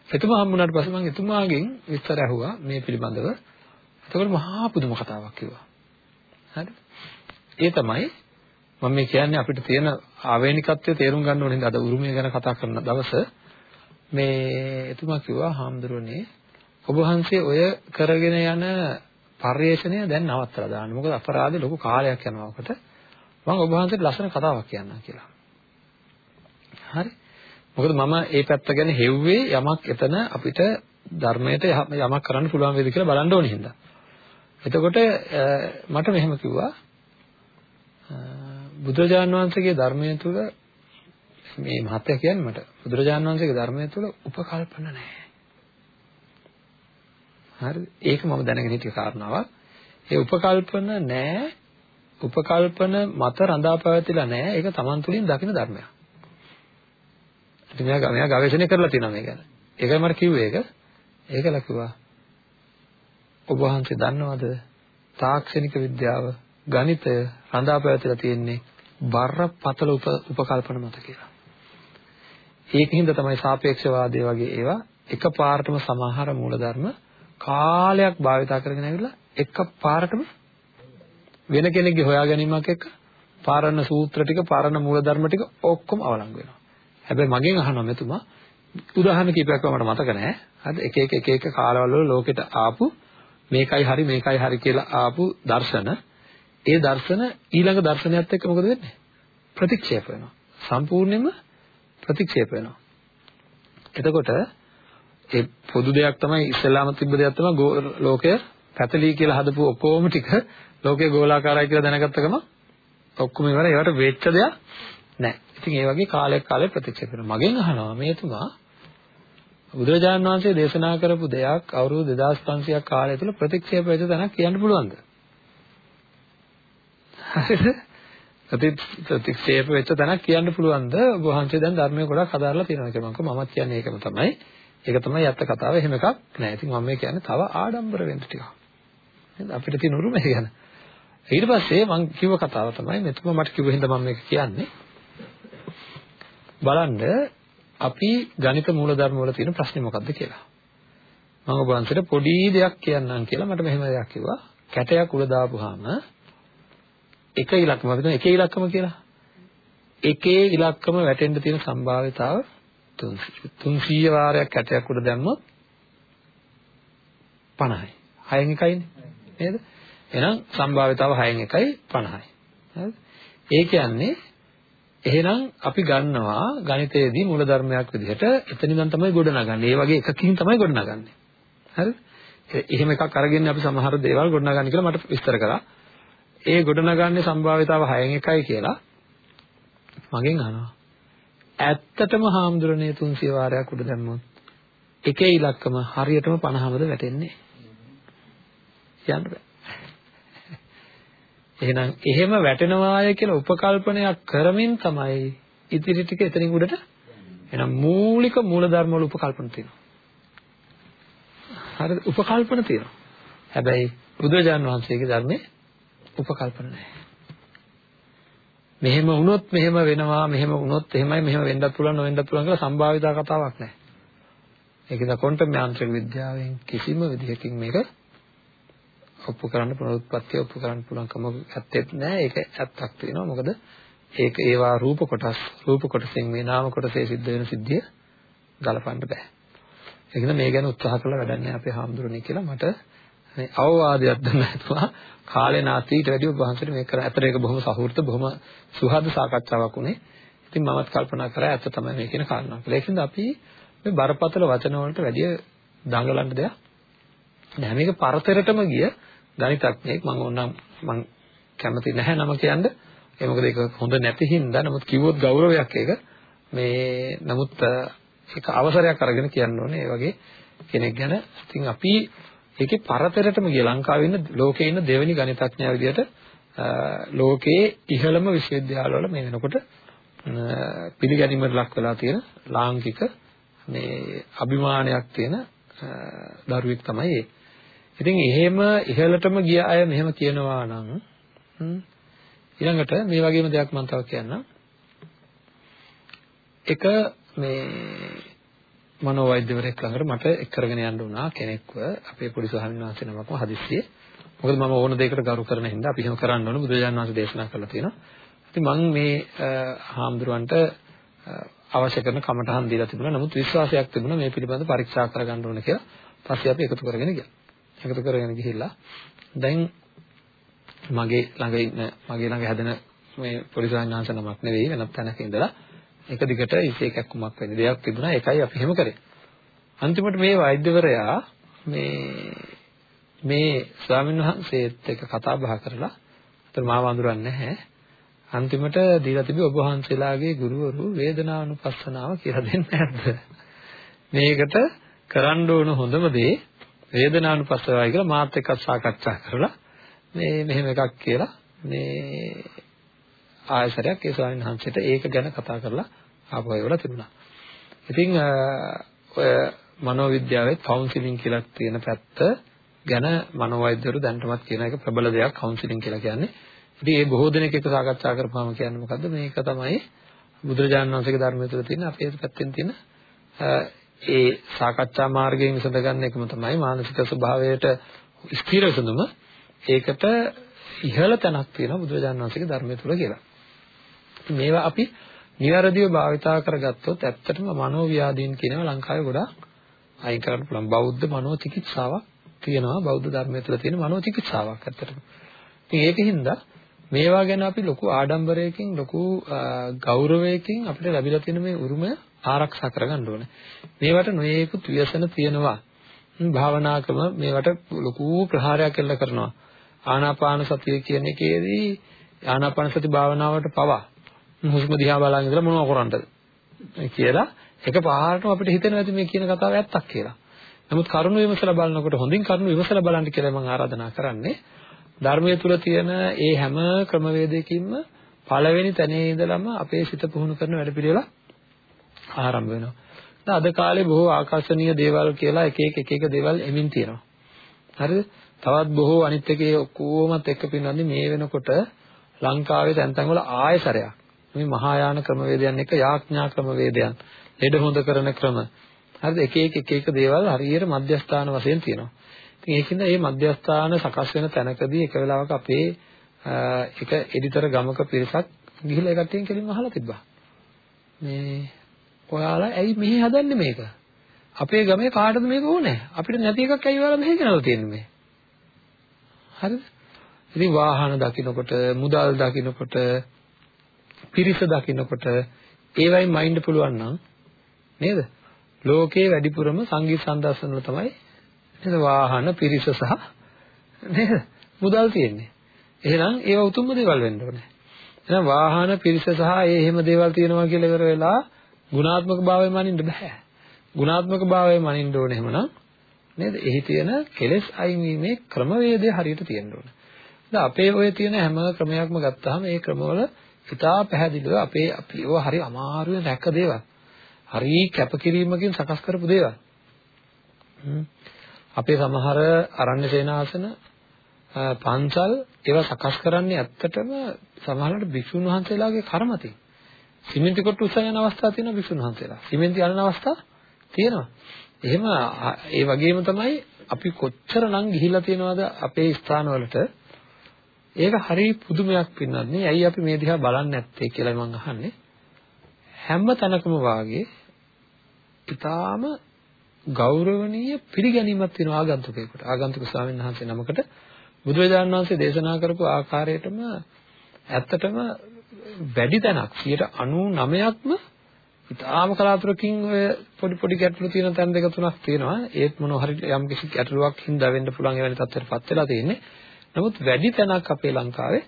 එතුමා හම්බුණාට පස්සේ මම එතුමාගෙන් විස්තර ඇහුවා මේ පිළිබඳව. එතකොට මහා පුදුම කතාවක් කිව්වා. හරි? ඒ තමයි මම මේ කියන්නේ අපිට තියෙන ආවේනිකත්වය තේරුම් ගන්න ඕනේ අද උරුමය ගැන කතා කරන දවස මේ එතුමා කිව්වා හාමුදුරනේ ඔබ වහන්සේ ඔය කරගෙන යන පරිේශණය දැන් නවත්තලා දාන්න. මොකද අපරාධේ ලොකු කාලයක් යනවා ඔකට. මම ඔබ වහන්සේට ලස්සන කතාවක් කියන්නම් කියලා. හරි? මොකද මම ඒ පැත්ත ගැන හෙව්වේ යමක් එතන අපිට ධර්මයට යමක් කරන්න පුළුවන් වේද කියලා බලන්න ඕනේ හින්දා. එතකොට මට මෙහෙම කිව්වා බුදුරජාණන් වහන්සේගේ ධර්මයේ තුල මේ මහත්ය කියන්නේ මට බුදුරජාණන් වහන්සේගේ ධර්මයේ තුල උපකල්පන නැහැ. හරිද? ඒක මම දැනගෙන හිටිය කාරණාවක්. ඒ උපකල්පන නැහැ. උපකල්පන මත රඳා පැවතිලා නැහැ. ඒක Taman තුලින් දකින ධර්මයක්. ඉතින් මෙයා මෙයා ගවේෂණය කරලා තියෙනවා මේ ගැන. ඒකයි මට කිව්වේ ඒක. ඒකලා කිව්වා. ඔබ වහන්සේ දන්නවද? තාක්ෂණික විද්‍යාව, ගණිතය රඳා පැවතිලා තියෙන්නේ බරපතල උපකල්පන මත කියලා. ඒකින්ද තමයි සාපේක්ෂවාදය වගේ ඒවා එකපාරටම සමහර මූලධර්ම කාලයක් භාවිතා කරගෙන ඇවිල්ලා එකපාරටම වෙන කෙනෙක්ගේ හොයා ගැනීමක් එක්ක පාරණ සූත්‍ර ටික පාරණ මූලධර්ම ටික ඔක්කොම අවලංගු වෙනවා. හැබැයි මගෙන් අහනවා මෙතුමා උදාහරණ කීපයක් මට මතක නැහැ. හරිද? එක එක එක එක කාලවල වල ලෝකෙට ආපු මේකයි හරි මේකයි හරි කියලා ආපු දර්ශන ඒ දර්ශන ඊළඟ දර්ශනයත් එක්ක මොකද වෙන්නේ? ප්‍රතික්ෂේප වෙනවා. සම්පූර්ණයෙන්ම ප්‍රතික්ෂේප වෙනවා. එතකොට ඒ පොදු දෙයක් තමයි ඉස්ලාම තිබ්බ දෙයක් තමයි ලෝකය පැතලී කියලා හදපු ඔක්කොම ටික ලෝකේ ගෝලාකාරයි කියලා දැනගත්ත ගමන් ඔක්කොම ඉවරයි. ඒවට වෙච්ච දෙයක් නැහැ. ඉතින් ඒ වගේ කාලයක් කාලේ ප්‍රතික්ෂේප වෙනවා. මගෙන් අහනවා මේ තුමා බුදුරජාණන් වහන්සේ දේශනා කරපු දෙයක් අවුරුදු 2500ක් කාලය තුල ප්‍රතික්ෂේප වෙච්ච තැනක් කියන්න පුළුවන්ද? හරිද? ප්‍රතික්ෂේප වෙච්ච තැනක් කියන්න පුළුවන්ද? ඔබ වහන්සේ දැන් ධර්මයේ ගොඩක් හදාarලා තියෙනවා කියලා මම කිව්වා. මමත් කියන්නේ ඒකම තමයි. ඒක තමයි ඇත්ත කතාව. එහෙම එකක් නෑ. ඉතින් මම මේ කියන්නේ තව ආඩම්බර වෙන්න ටිකක්. නේද? අපිට තියෙන උරුමය ගැන. ඊට පස්සේ මම කිව්ව කතාව තමයි මෙතුම මට කිව්ව හින්දා මම මේක කියන්නේ. බලන්න අපි ගණිත මූලධර්ම වල තියෙන ප්‍රශ්නේ මොකක්ද කියලා. මම ඔබ වහන්සේට පොඩි දෙයක් කියන්නම් කියලා මට මෙහෙම දෙයක් කිව්වා. කැටයක් උඩ දාපුවාම එක ඉලක්කම අපි කියන එක ඉලක්කම කියලා. එකේ ඉලක්කම වැටෙන්න තියෙන සම්භාව්‍යතාව 300 වාරයක් ඇටයක් උඩ දැම්මොත් 50යි. 6න් එකයිනේ. නේද? එහෙනම් සම්භාව්‍යතාව 6න් එකයි 50යි. හරිද? ඒ කියන්නේ එහෙනම් අපි ගන්නවා ගණිතයේදී මූලධර්මයක් විදිහට එතනින් තමයි ගොඩනගන්නේ. ඒ වගේ එකකින් තමයි ගොඩනගන්නේ. හරිද? එහෙම එකක් අරගෙන අපි සමහර දේවල් ගොඩනගන්නේ කියලා මට විස්තර කරා. ඒ ගොඩනගන්නේ සම්භාව්‍යතාව 6න් එකයි කියලා මගෙන් අහනවා. ඇත්තටම හාමුදුරනේ 300 වාරයක් උඩ දැම්මොත් එකේ ඉලක්කම හරියටම 50මද වැටෙන්නේ? කියන්න බෑ. එහෙනම් එහෙම වැටෙනවාය කියලා උපකල්පනයක් කරමින් තමයි ඉතිරි ටික එතනින් උඩට එහෙනම් මූලික මූලධර්ම වල උපකල්පන තියෙනවා. හරිද? උපකල්පන තියෙනවා. හැබැයි බුදුරජාන් වහන්සේගේ ධර්මයේ උපකල්පන නැහැ. මෙහෙම වුණොත් මෙහෙම වෙනවා මෙහෙම වුණොත් එහෙමයි මෙහෙම වෙන්නත් පුළුවන් නොවෙන්නත් පුළුවන් කියලා සම්භාවිතා කතාවක් නැහැ. ඒකද ක්වොන්ටම් යාන්ත්‍රික විද්‍යාවෙන් කිසිම විදිහකින් මේක ඔප්පු කරන්න පුනරුත්පත්ති ඔප්පු කරන්න පුළුවන්කම ඇත්තෙත් නැහැ. ඒක ඇත්තක් තියෙනවා. මොකද ඒක ඒවා රූප කොටස් රූප කොටසෙන් මේ නාම කොටසේ සිද්ධ වෙන සිද්ධිය ගලපන්න බෑ. ඒකද මේ ගැන උත්සාහ කළා වැඩක් නැහැ අපේ හාමුදුරනේ කියලා මට මේ අවවාදයක් දුන්න හිතුවා කාලේ නාස්ති ඊට වැඩි ඔබ වහන්සේට මේක කරා. ඇත්තට ඒක බොහොම සහෘත බොහොම සුහද සාකච්ඡාවක් උනේ. ඉතින් මමත් කල්පනා කරා ඇත්ත තමයි මේ කියන කාරණා කියලා. ඒකින්ද අපි මේ බරපතල වචන වලට වැඩිය දඟලන්න දෙයක් නෑ. මේක පරතරටම ගිය ගණිතඥයෙක් මම ඕනම් මම කැමති නැහැ නම කියන්න. ඒ මොකද ඒක හොඳ නැති හින්දා නමුත් කිව්වොත් ගෞරවයක් ඒක. මේ නමුත් ඒක අවසරයක් අරගෙන කියන්න ඕනේ. ඒ වගේ කෙනෙක් ගැන. ඉතින් අපි ඒකේ පරතරටම ගිය ලංකාවේ ඉන්න ලෝකේ ඉන්න දෙවෙනි ගණිතඥයා විදිහට ලෝකයේ ඉහළම විශ්වවිද්‍යාලවල මේ වෙනකොට පිළිගැනීමට ලක් වෙලා තියෙන ලාංකික මේ අභිමානයක් තියෙන දරුවෙක් තමයි ඒ. ඉතින් එහෙම ඉහළටම ගිය අය මෙහෙම කියනවා නම් ඊළඟට මේ වගේම දෙයක් මම තව කියන්නම්. එක මේ මනෝවෛද්‍යවරයෙක් ළඟට මට එක් කරගෙන යන්න වුණා කෙනෙක්ව අපේ පොඩි ස්වාමීන් වහන්සේ නමක්ම හදිස්සියේ. මොකද මම ඕන දෙයකට ගරු කරන හින්දා අපි එහෙම කරන්න ඕන බුදුරජාණන් වහන්සේ දේශනා කරලා තියෙනවා. ඉතින් මම මේ හාමුදුරුවන්ට අවශ්‍ය කරන කමටහන් දීලා තිබුණා. නමුත් විශ්වාසයක් තිබුණා මේ පිළිබඳව පරීක්ෂා කරගන්න ඕන කියලා. පස්සේ අපි එකතු කරගෙන ගියා. එකතු කරගෙන ගිහිල්ලා දැන් මගේ ළඟ ඉන්න මගේ ළඟ හැදෙන මේ පොලිස් ආඥාංශ නමක් නෙවෙයි වෙනත් තැනක ඉඳලා එක දිගට ඉසේ කැක්කුමක් වෙන දෙයක් තිබුණා ඒකයි අපි එහෙම කරේ. අන්තිමට මේ වෛද්‍යවරයා මේ මේ ස්වාමීන් වහන්සේත් එක්ක කතා බහ කරලා අතන මාව අඳුරන්නේ නැහැ. අන්තිමට දීලා තිබි ඔබ වහන්සේලාගේ ගුරුවරු වේදනානුපස්සනාව කියලා දෙන්නේ නැද්ද මේකට කරන්න ඕන හොඳම දේ වේදනානුපස්සනාවයි කියලා මාත් එක්ක සාකච්ඡා කරලා මේ මෙහෙම එකක් කියලා මේ ආයසරයක් ඒ ස්වාමීන් වහන්සේට ඒක ගැන කතා කරලා ආපහු ඒවලා තිබුණා. ඉතින් ඔය මනෝවිද්‍යාවේ කවුන්සිලින් කියලා තියෙන පැත්ත ගැන මනෝවෛද්‍යවරු දැනටමත් කියන එක ප්‍රබල දෙයක් කවුන්සිලින් කියලා කියන්නේ. ඉතින් ඒ බොහෝ දෙනෙක් එක්ක සාකච්ඡා කරපුවාම කියන්නේ මොකද්ද? මේක තමයි බුදුරජාණන් වහන්සේගේ ධර්මය තුළ තියෙන අපේ පැත්තෙන් තියෙන ඒ සාකච්ඡා මාර්ගයෙන් විසඳගන්න එකම තමයි මානසික ස්වභාවයට ස්ථිර විසඳුම. ඒකට ඉහළ තැනක් තියෙනවා බුදුරජාණන් වහන්සේගේ ධර්මය තුළ කියලා. මේවා අපි නිවැරදිව භාවිතා කරගත්තොත් ඇත්තටම මනෝව්‍යාධීන් කියනවා ලංකාවේ ගොඩාක් අයින් කරන්න පුළුවන්. බෞද්ධ මනෝ චිකිත්සාවක් තියෙනවා බෞද්ධ ධර්මය තුළ තියෙන මනෝ චිකිත්සාවක් ඇත්තටම. ඉතින් ඒකින්ද මේවා ගැන අපි ලොකු ආඩම්බරයකින් ලොකු ගෞරවයකින් අපිට ලැබිලා තියෙන මේ උරුමය ආරක්ෂා කරගන්න ඕනේ. මේවට නොයේකුත් ව්‍යසන තියෙනවා. භාවනා ක්‍රම මේවට ලොකු ප්‍රහාරයක් එල්ල කරනවා. ආනාපාන සතිය කියන එකේදී ආනාපාන සති භාවනාවට පවා හුස්ම දිහා බලන් ඉඳලා මොනව කරන්නද කියලා එක පාරටම අපිට හිතෙනවා ඇති මේ කියන කතාව ඇත්තක් කියලා. නමුත් කරුණ විමසලා බලනකොට හොඳින් කරුණ විමසලා බලන්න කියලා මම ආරාධනා කරන්නේ. ධර්මයේ තුල තියෙන ඒ හැම ක්‍රමවේදයකින්ම පළවෙනි තැනේ ඉඳලම අපේ සිත පුහුණු කරන වැඩපිළිවෙල ආරම්භ වෙනවා. දැන් අද කාලේ බොහෝ ආකර්ෂණීය දේවල් කියලා එක එක එක එක දේවල් එමින් තියෙනවා. හරිද? තවත් බොහෝ අනිත් එකේ ඔක්කොමත් එක්ක පින්නන්නේ මේ වෙනකොට ලංකාවේ තැන් තැන් වල ආයසරයක් මේ මහායාන ක්‍රමවේදයන් එක යාඥා ක්‍රමවේදයන් ලෙඩ හොඳ කරන ක්‍රම හරිද එක එක එක එක දේවල් හරියට මධ්‍යස්ථාන වශයෙන් තියෙනවා ඉතින් ඒකින්ද මේ මධ්‍යස්ථාන සකස් වෙන තැනකදී එක වෙලාවක අපේ එක එඩිටර් ගමක පිරිසක් ගිහිල්ලා ඒ කට්ටියන් කෙලින්ම අහලා තිබ්බා. මේ ඔයාලා ඇයි මෙහි හදන්නේ මේක? අපේ ගමේ කාටද මේක ඕනේ? අපිට නැති එකක් ඇයි ඔයාලා මෙහි ගෙනල්ලා තියෙන්නේ මේ? හරිද? ඉතින් වාහන දකින්නකොට, මුදල් දකින්නකොට, පිරිස දකින්නකොට ඒවයි මයින්ඩ් පුළුවන් නම් නේද? ලෝකේ වැඩිපුරම සංගීත සම්දර්ශන වල තමයි නේද වාහන පිරිස සහ නේද මුදල් තියෙන්නේ. එහෙනම් ඒවා උතුම්ම දේවල් වෙන්න ඕනේ. එහෙනම් වාහන පිරිස සහ ඒ එහෙම දේවල් තියෙනවා කියලා ඉවර වෙලා ගුණාත්මක භාවය මනින්න බෑ. ගුණාත්මක භාවය මනින්න ඕනේ එහෙමනම් නේද? එහි තියෙන කෙලෙස් අයින් වීමේ ක්‍රමවේදය හරියට තියෙන්න ඕනේ. දැන් අපේ ඔය තියෙන හැම ක්‍රමයක්ම ගත්තාම ඒ ක්‍රමවල ඉතා පැහැදිලිව අපේ අපි ඒවා හරි අමාරුවෙන් රැක දේවල්. හරි කැපකිරීමකින් සකස් කරපු දේවල්. අපේ සමහර අරණ්‍ය සේනාසන පන්සල් ඒවා සකස් කරන්නේ ඇත්තටම සමහරවිට භික්ෂුන් වහන්සේලාගේ කර්මතින්. සිමෙන්ති කොට්ටු උසයන අවස්ථා තියෙනවා භික්ෂුන් වහන්සේලා. සිමෙන්ති අනන අවස්ථා තියෙනවා. එහෙම ඒ වගේම තමයි අපි කොච්චරනම් ගිහිලා තියෙනවද අපේ ස්ථානවලට ඒක හරිය පුදුමයක් පින්නත් නේ. ඇයි අපි මේ දිහා බලන්නේ නැත්තේ කියලා මම අහන්නේ. හැම තැනකම වාගේ ඊටාම ගෞරවනීය පිළිගැනීමක් තියෙන ආගන්තුකයෙකුට. ආගන්තුක ස්වාමීන් වහන්සේ නමකට බුදුරජාණන් වහන්සේ දේශනා කරපු ආකාරයටම ඇත්තටම වැඩි තැනක් 99%ක්ම ඉතාලම කලාතුරකින් ඔය පොඩි පොඩි ගැටලු තියෙන තැන් දෙක තුනක් තියෙනවා. ඒත් මොනවා හරි යම් කිසි ගැටලුවක් හින්දා වෙන්න පුළුවන් එවැනි තත්ත්වයකටපත් වෙලා තියෙන්නේ. නමුත් වැඩි තැනක් අපේ ලංකාවේ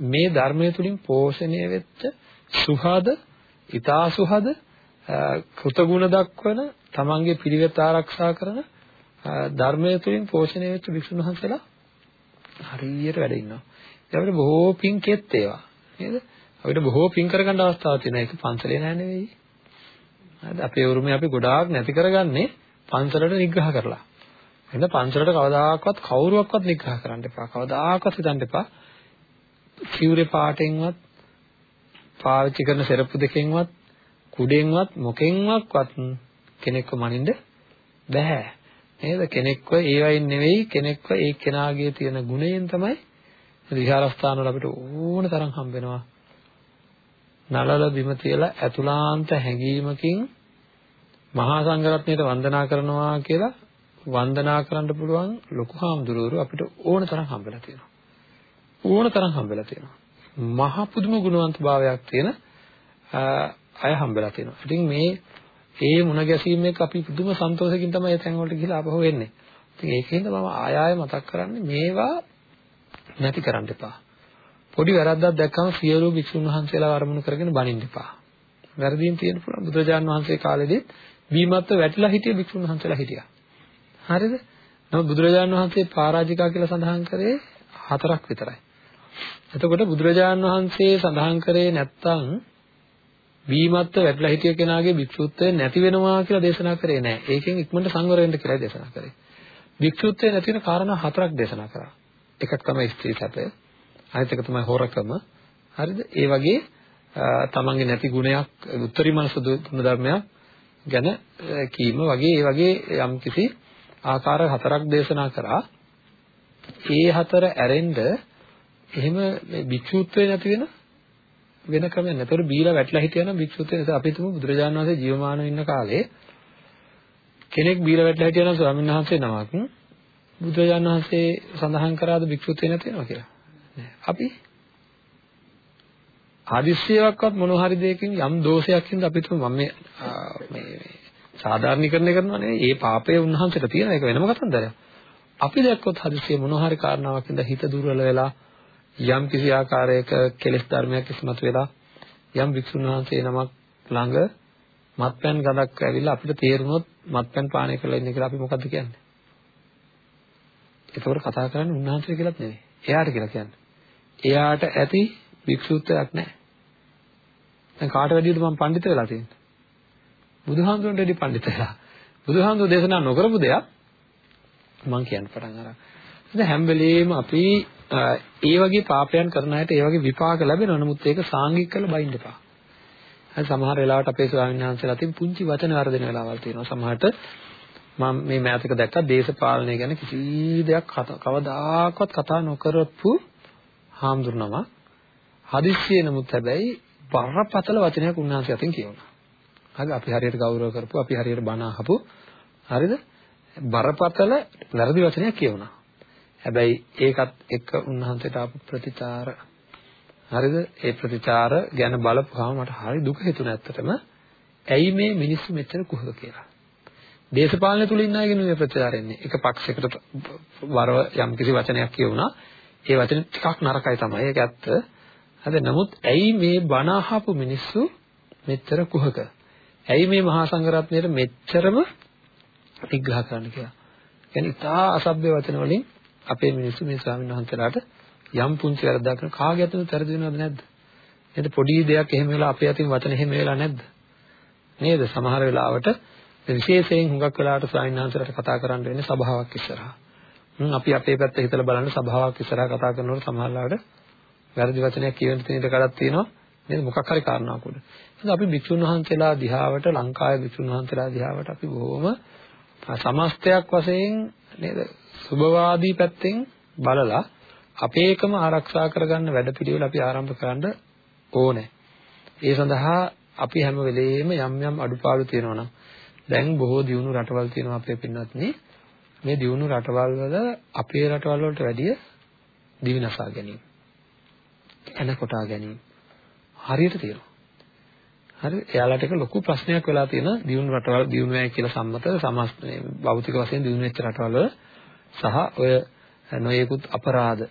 මේ ධර්මය තුලින් පෝෂණය වෙච්ච සුහද, ඊතා සුහද, කෘතගුණ දක්වන, තමන්ගේ පිළිවෙත ආරක්ෂා කරන ධර්මය තුලින් පෝෂණය වෙච්ච වික්ෂුන් වහන්සේලා හරියට වැඩ ඉන්නවා. ඒ අපිට බොහෝ පින් කෙත් ඒවා. නේද? අපිට බොහෝ පින් කරගන්න අවස්ථාවක් තියෙනවා. ඒක පන්සලේ නෑ නෙවෙයි. හරිද? අපේ උරුමේ අපි ගොඩාක් නැති කරගන්නේ පන්සලට නිග්‍රහ කරලා. එහෙනම් පන්සලට කවදාකවත් කවුරුවක්වත් නිග්‍රහ කරන්න එපා. කවදාකවත් හිතන්න එපා. සිවුරේ පාටෙන්වත් පාවිච්චි කරන සෙරප්පු දෙකෙන්වත් කුඩෙන්වත් මොකෙන්වත් කෙනෙක්ව මනින්න බෑ. නේද? කෙනෙක්ව ඒ වයින් නෙවෙයි කෙනෙක්ව ඒ කෙනාගේ තියෙන ගුණයෙන් තමයි විහාරස්ථාන වල අපිට ඕන තරම් හම්බ වෙනවා. නලල බිම තියලා අතුලාන්ත හැඟීමකින් මහා සංඝරත්නයට වන්දනා කරනවා කියලා වන්දනා කරන්න පුළුවන් ලොකු හාමුදුරුවෝ අපිට ඕන තරම් හම්බෙලා තියෙනවා. ඕන තරම් හම්බෙලා තියෙනවා. මහ පුදුම ගුණවන්ත භාවයක් තියෙන අය හම්බෙලා තියෙනවා. ඉතින් මේ ඒ මුණ ගැසීම එක අපි පුදුම සන්තෝෂකින් තමයි ඒ තැන් වලට ගිහිලා ආපහු එන්නේ. ඉතින් ඒකෙන්ද මම ආය ආය මතක් කරන්නේ මේවා නැති කරන්න එපා. පොඩි වැරද්දක් දැක්කම සියලු භික්ෂුන් වහන්සේලා වරමුණු කරගෙන බනින්න එපා. වැරදීන් තියෙන පුළුවන් බුදුරජාණන් වහන්සේ කාලෙදී බීමත්ව වැටිලා හිටිය භික්ෂුන් වහන්සේලා හිටියා. හරිද? නමුත් බුදුරජාණන් වහන්සේ පරාජිකා කියලා සඳහන් කරේ හතරක් විතරයි. එතකොට බුදුරජාණන් වහන්සේ සඳහන් කරේ නැත්තම් බීමත්ව වැටලා හිටිය කෙනාගේ භික්ෂුත්වය නැති වෙනවා කියලා දේශනා කරේ නැහැ. ඒකෙන් ඉක්මනට සංවර වෙන්න කියලා දේශනා කරේ. භික්ෂුත්වය නැති වෙන කාරණා හතරක් දේශනා කරා. එකක් තමයි ස්ත්‍රී සැපය. අනිත් එක තමයි හොරකම. හරිද? ඒ වගේ තමන්ගේ නැති ගුණයක් උත්තරීමන ගුණ ධර්මයක් ගැන කීම වගේ ඒ වගේ යම්කිසි ආකාර හතරක් දේශනා කරා. ඒ හතර ඇරෙන්න එහෙම මේ භික්ෂුත්වය නැති වෙන වෙන ක්‍රමයක් නැහැ. ඒතකොට බීලා වැටලා හිටියනම් භික්ෂුත්වය නැත. අපි තුමු බුදුරජාණන් වහන්සේ ජීවමානව ඉන්න කාලේ කෙනෙක් බීලා වැටලා හිටියනම් ස්වාමීන් වහන්සේ නමක් බුදුරජාණන් වහන්සේ සඳහන් කරාද භික්ෂුත්වය නැති වෙනවා කියලා. නෑ. අපි ආදිශ්‍යයක්වත් මොන හරි දෙයකින් යම් දෝෂයක් හින්දා අපි තුමු මම මේ මේ සාධාරණීකරණය කරනවා නෙවෙයි. ඒ පාපය උන්වහන්සේට තියෙන එක වෙනම කතන්දරයක්. අපි දැක්කොත් හදිස්සිය මොන හරි කාරණාවක් හින්දා හිත දුර්වල වෙලා යම් කිසි ආකාරයක කෙලෙස් ධර්මයක් ඉස්මතු වෙලා යම් වික්ෂුන් වහන්සේ නමක් ළඟ මත්පැන් ගඳක් ඇවිල්ලා අපිට තේරුනොත් මත්පැන් පානය කරලා ඉන්නේ කියලා අපි මොකද්ද කියන්නේ? ඒකවල කතා කරන්නේ උන්වහන්සේ කියලාත් නෙවෙයි. එයාට කියලා කියන්නේ. එයාට ඇති වික්ෂුත්වයක් නැහැ. දැන් කාට වැඩියද මම පඬිත වෙලා තියෙන්නේ? බුදුහාමුදුරන්ට වැඩි පඬිත වෙලා. බුදුහාමුදුර දේශනා නොකරපු දෙයක් මම කියන්න පටන් අරන්. ඉතින් හැම වෙලෙම අපි ඒ වගේ පාපයන් කරන අයට ඒ වගේ විපාක ලැබෙනවා. නමුත් ඒක සාංගික කරලා බයින්න එපා. හරි සමහර වෙලාවට අපේ ස්වාමීන් වහන්සේලා තින් පුංචි වචන වර්ධන වෙලාවල් තියෙනවා. සමහරට මම මේ මෑතක දැක්කා දේශපාලනය ගැන කිසි දෙයක් කවදාකවත් කතා නොකරපු හාමුදුරනම හදිස්සියේ නමුත් හැබැයි බරපතල වචනයක් උන්වහන්සේ අතින් කියවුණා. හරි අපි හරියට ගෞරව කරපු අපි හරියට බණ අහපු හරිද? බරපතල වැරදි වචනයක් කියවුණා. හැබැයි ඒකත් එක්ක උන්වහන්සේට ආපු ප්‍රතිචාර හරිද? ඒ ප්‍රතිචාර ගැන බලපුවාම මට හරි දුක හිතුණා ඇත්තටම. ඇයි මේ මිනිස්සු මෙච්චර කුහක කියලා. දේශපාලනය තුල ඉන්න අයගෙන මේ ප්‍රතිචාර එන්නේ. එක පක්ෂයකට වරව යම් කිසි වචනයක් කියවුණා. ඒ වචනේ ටිකක් නරකයි තමයි. ඒක ඇත්ත. හරි නමුත් ඇයි මේ බණ අහපු මිනිස්සු මෙච්චර කුහක? ඇයි මේ මහා සංඝරත්නයට මෙච්චරම විග්‍රහ කරන්න කියලා. කියන්නේ ඉතා අසභ්‍ය වචන වලින් අපේ මිනිස්සු මේ ස්වාමීන් වහන්සේලාට යම් පුංචි වැරද්දක් කරන කාගේ අතනද වැරදි වෙනවද නැද්ද? නේද පොඩි දෙයක් එහෙම වෙලා අපේ අතින් වචන එහෙම වෙලා නැද්ද? නේද? සමහර වෙලාවට විශේෂයෙන් හුඟක් වෙලාවට ස්වාමීන් වහන්සේලාට කතා කරන්න වෙන්නේ සභාවක් ඉස්සරහා. අපි අපේ පැත්ත හිතලා බලන්න සභාවක් ඉස්සරහා කතා කරනකොට සමහරවිට වැරදි වචනයක් කියවෙන තැන ඉඳ කඩක් තියෙනවා. නේද? මොකක් හරි කාරණාවක් උඩ. ඉතින් අපි භික්ෂුන් වහන්සේලා දිහාවට ලංකාවේ භික්ෂුන් වහන්සේලා දිහාවට අපි බොහොම සමස්තයක් වශයෙන් නේද? සුභවාදී පැත්තෙන් බලලා අපේකම ආරක්ෂා කරගන්න වැඩපිළිවෙල අපි ආරම්භ කරන්න ඕනේ. ඒ සඳහා අපි හැම වෙලෙම යම් යම් අඩුපාඩු තියෙනවා නම් දැන් බොහෝ දියුණු රටවල් තියෙනවා අපේ පින්වත්නි මේ දියුණු රටවල් වල අපේ රටවල් වලට වැඩිය දිවිනසා ගැනීම එන කොටා ගැනීම හරියට තියෙනවා හරි එයාලට එක ලොකු ප්‍රශ්නයක් වෙලා තියෙන දියුණු රටවල් දියුණු නැහැ කියලා සම්මත සමස්ත භෞතික වශයෙන් දියුණු වෙච්ච රටවල් වල සහ ඔය නොයෙකුත් අපරාධ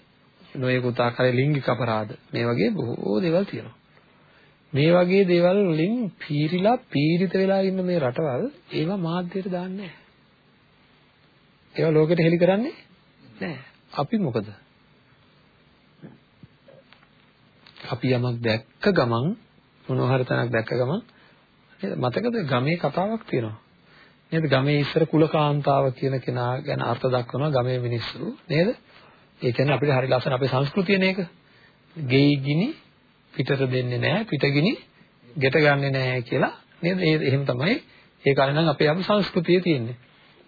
නොයෙකුත් ආකාරයේ ලිංගික අපරාධ මේ වගේ බොහෝ දේවල් තියෙනවා. මේ වගේ දේවල් වලින් පීරිලා පීඩිත වෙලා ඉන්න මේ රටවල් ඒවා මාධ්‍යයට දාන්නේ නැහැ. ඒවා ලෝකෙට හෙළි කරන්නේ නැහැ. අපි මොකද? අපි යමක් දැක්ක ගමන් මොනවා හරි තැනක් දැක්ක ගමන් නේද මතකද ගමේ කතාවක් තියෙනවා. නේද ගමේ ඉස්සර කුලකාන්තාව කියන කෙනා ගැන අර්ථ දක්වනවා ගමේ මිනිස්සු නේද? ඒ කියන්නේ අපිට හරි ලස්සන අපේ සංස්කෘතිය නේක. ගෙයි ගිනි පිටට දෙන්නේ නැහැ, පිට ගිනි ගෙට ගන්නෙ නැහැ කියලා නේද? ඒ එහෙම තමයි ඒ කාලේ නම් අපේ අපි සංස්කෘතිය තියෙන්නේ.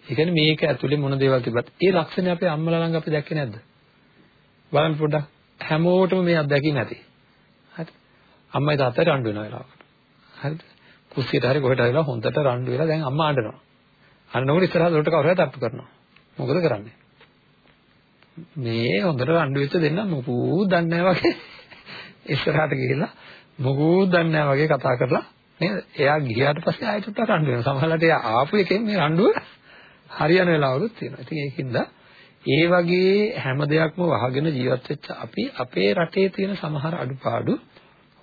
ඒ කියන්නේ මේක ඇතුලේ මොන දේවල් තිබ්බත් ඒ ලක්ෂණ අපේ අම්මලා ළඟ අපි දැක්කේ නැද්ද? බලන්න පොඩ්ඩක් හැමෝටම මේ අත්දැකීම ඇති. හරි. අම්මයි තාත්තයි රණ්ඩු වෙන වෙලාවකට. හරිද? කුස්සියට හරි කොහෙට හරිලා හොඳට රණ්ඩු වෙලා දැන් අම්මා අඬනවා. අඬනකොට ඉස්සරහට දොරට කවුරු හරි තට්ටු කරනවා. මොකද කරන්නේ? මේ හොඳට රණ්ඩු වෙච්ච දෙන්න මොකුත් දන්නේ නැහැ වගේ ඉස්සරහට ගිහිල්ලා මොකුත් දන්නේ නැහැ වගේ කතා කරලා නේද? එයා ගියාට පස්සේ ආයෙත් උත්තර රණ්ඩු වෙනවා. සමහරවිට එයා ආපු එකෙන් මේ රණ්ඩුව හරියන වෙලාවලුත් තියෙනවා. ඉතින් ඒකින්ද ඒ වගේ හැම දෙයක්ම වහගෙන ජීවත් වෙච්ච අපි අපේ රටේ තියෙන සමහර අඩුපාඩු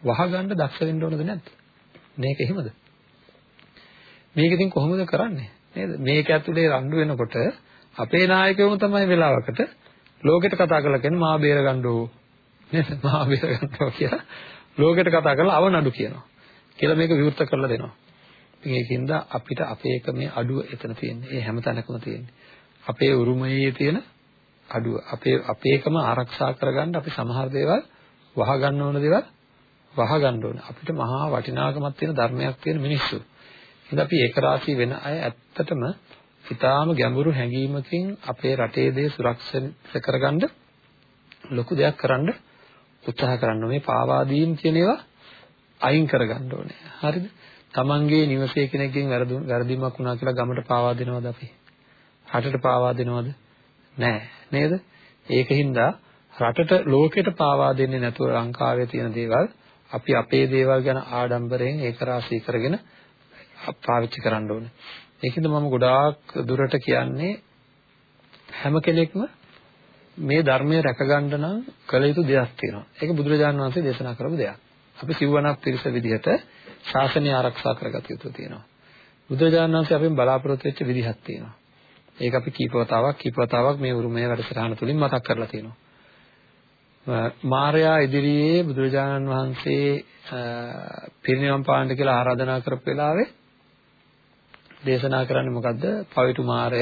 වහගන්න දක්ෂ වෙන්න ඕනද නැද්ද? මේක එහෙමද? මේක ඉතින් කොහොමද කරන්නේ? නේද? මේක ඇතුලේ රණ්ඩු වෙනකොට අපේ නායකයෝම තමයි වෙලාවකට ලෝකෙට කතා කරලා කියන්නේ මා බේර ගන්නෝ නේද? මා බේර ගන්නෝ කියලා ලෝකෙට කතා කරලා අවනඩු කියනවා. කියලා මේක විවෘත කරලා දෙනවා. ඉතින් ඒකින්ද අපිට අපේ එක මේ අඩුව එතන තියෙන්නේ. ඒ හැම තැනකම තියෙන්නේ. අපේ උරුමයේ තියෙන අඩුව. අපේ අපේකම ආරක්ෂා කරගන්න අපි සමහර දේවල් වහ ගන්න ඕන දේවල් වහ ගන්න ඕන. අපිට මහා වටිනාකමක් තියෙන ධර්මයක් තියෙන මිනිස්සු. ඉතින් අපි ඒක රාශී වෙන අය ඇත්තටම ඊටාම ගැඹුරු හැඟීමකින් අපේ රටේ දේ සුරක්ෂිත කරගන්න ලොකු දෙයක් කරන්න උත්සාහ කරන්න මේ පාවා දීම් කියන ඒවා අයින් කරගන්න ඕනේ. හරිද? Tamanගේ නිවසේ කෙනෙක්ගෙන් වැරදීමක් වුණා කියලා ගමට පාවා දෙනවද අපි? රටට පාවා දෙනවද? නෑ නේද? ඒකින්ද රටට ලෝකෙට පාවා දෙන්නේ නැතුව ලංකාවේ තියෙන දේවල් අපි අපේ දේවල් ගැන ආඩම්බරයෙන් ඒක රාශී කරගෙන පාවිච්චි කරන්න ඕනේ. ඒකින්ද මම ගොඩාක් දුරට කියන්නේ හැම කෙනෙක්ම මේ ධර්මය රැකගන්න නම් කළ යුතු දෙයක් තියෙනවා. ඒක බුදුරජාණන් වහන්සේ දේශනා කරපු දෙයක්. අපි සිව්වණක් පිරිස විදිහට ශාසනය ආරක්ෂා කරගත යුතු තියෙනවා. බුදුරජාණන් වහන්සේ අපෙන් බලාපොරොත්තු වෙච්ච විදිහක් තියෙනවා. ඒක අපි කීපවතාවක් කීපවතාවක් මේ උරුමයේ වැඩසටහන තුලින් මතක් කරලා තියෙනවා. මාර්යා ඉදිරියේ බුදුරජාණන් වහන්සේ පිරිනිවන් පාන්න කියලා ආරාධනා කරපු වෙලාවේ දේශනා කරන්නේ මොකද්ද? පවිතු මාරය.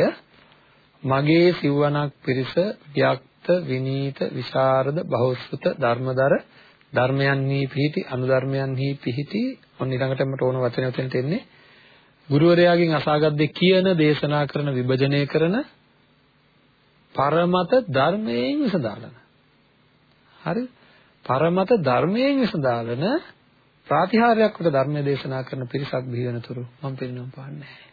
මගේ සිව්වණක් පිරිස ව්‍යක්ත විනීත විශාරද බහුශ්‍රත ධර්මදර ධර්මයන්හි පිහිටි අනුධර්මයන්හි පිහිටි. ඔන්න ඊළඟට මට ඕන වචන වචන තෙන්නේ ගුරුවරයාගෙන් අසාගත් දෙ කියන දේශනා කරන විභජනය කරන පරමත ධර්මයෙන් විසඳාලන හරි පරමත ධර්මයෙන් විසඳාලන ප්‍රාතිහාර්යයක් කොට ධර්මය දේශනා කරන පිරිසක් බිහි වෙනතුරු මම පිළිනම් පාන්නේ නැහැ.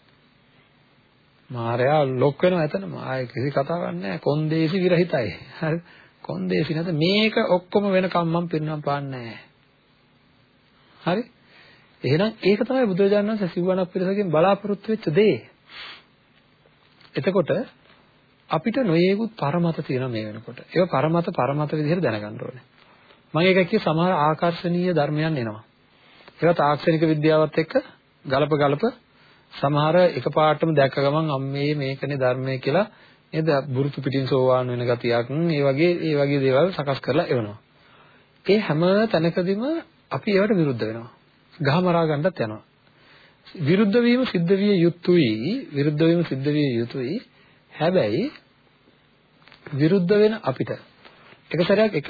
මාර්යා ලොක් වෙනවා එතනම ආයේ කිසි කතාවක් නැහැ. කොන්දේසි විරහිතයි. හරි. කොන්දේසි නැත මේක ඔක්කොම වෙනකම් මම පිළිනම් පාන්නේ නැහැ. හරි? එහෙනම් ඒක තමයි බුදුරජාණන් වහන්සේ සිව්වණක් පිරිසකින් බලාපොරොත්තු වෙච්ච දේ. එතකොට අපිට නොයේකුත් පරමත තියෙන මේ වෙනකොට. ඒක පරමත පරමත විදිහට දැනගන්න ඕනේ. මම ඒක කිය සමහර ආකර්ශනීය ධර්මයන් එනවා. ඒවා තාක්ෂණික විද්‍යාවත් එක්ක ගලප ගලප සමහර එකපාරටම දැක්ක ගමන් අම්මේ මේකනේ ධර්මය කියලා නේද බුරුතු පිටින් සෝවාන් වෙන ගතියක් ඒ වගේ ඒ වගේ දේවල් සකස් කරලා එවනවා. ඒ හැම තැනකදීම අපි ඒවට විරුද්ධ වෙනවා. ගහමරා ගන්නත් යනවා. විරුද්ධ වීම සිද්ධ විය යුතුයි විරුද්ධ වීම සිද්ධ විය යුතුයි හැබැයි විරුද්ධ වෙන අපිට. එක සැරයක් එක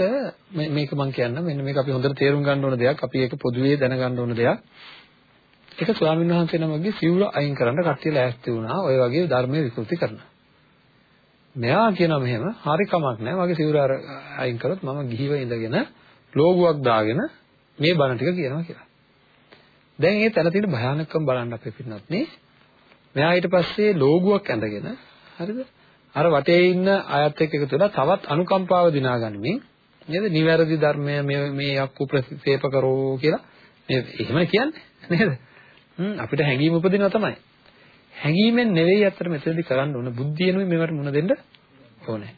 මේක මම කියන්න මෙන්න මේක අපි හොඳට තේරුම් ගන්න ඕන දෙයක්. අපි ඒක පොදුවේ දැනගන්න ඕන දෙයක්. එක ස්වාමීන් වහන්සේ නමගේ සිවුර අයින් කරන්න කට්ටිය ලෑස්ති වුණා. ඔය වගේ ධර්මයේ විකෘති කරන. මෙයා කියනවා මෙහෙම හරි කමක් නැහැ මගේ සිවුර අයින් කරොත් මම ගිහිව ඉඳගෙන ලෝගුවක් දාගෙන මේ බණ ටික කියනවා කියලා. දැන් මේ තැන තියෙන භයානකම බලන්න අපේ පින්නත් නේ. මෙයා ඊට පස්සේ ලෝගුවක් ඇඳගෙන හරිද අර වටේ ඉන්න අයත් එක්ක එකතු වෙලා තවත් අනුකම්පාව දිනා ගනිමින් නේද? නිවැරදි ධර්මය මේ මේ යක්කු ප්‍රතික්ෂේප කරෝ කියලා මේ එහෙම කියන්නේ නේද? හ්ම් අපිට හැඟීම උපදිනවා තමයි. හැඟීමෙන් නෙවෙයි අතර මෙතනදී කරන්න ඕන බුද්ධියෙනුයි මේවට මුණ දෙන්න ඕනේ.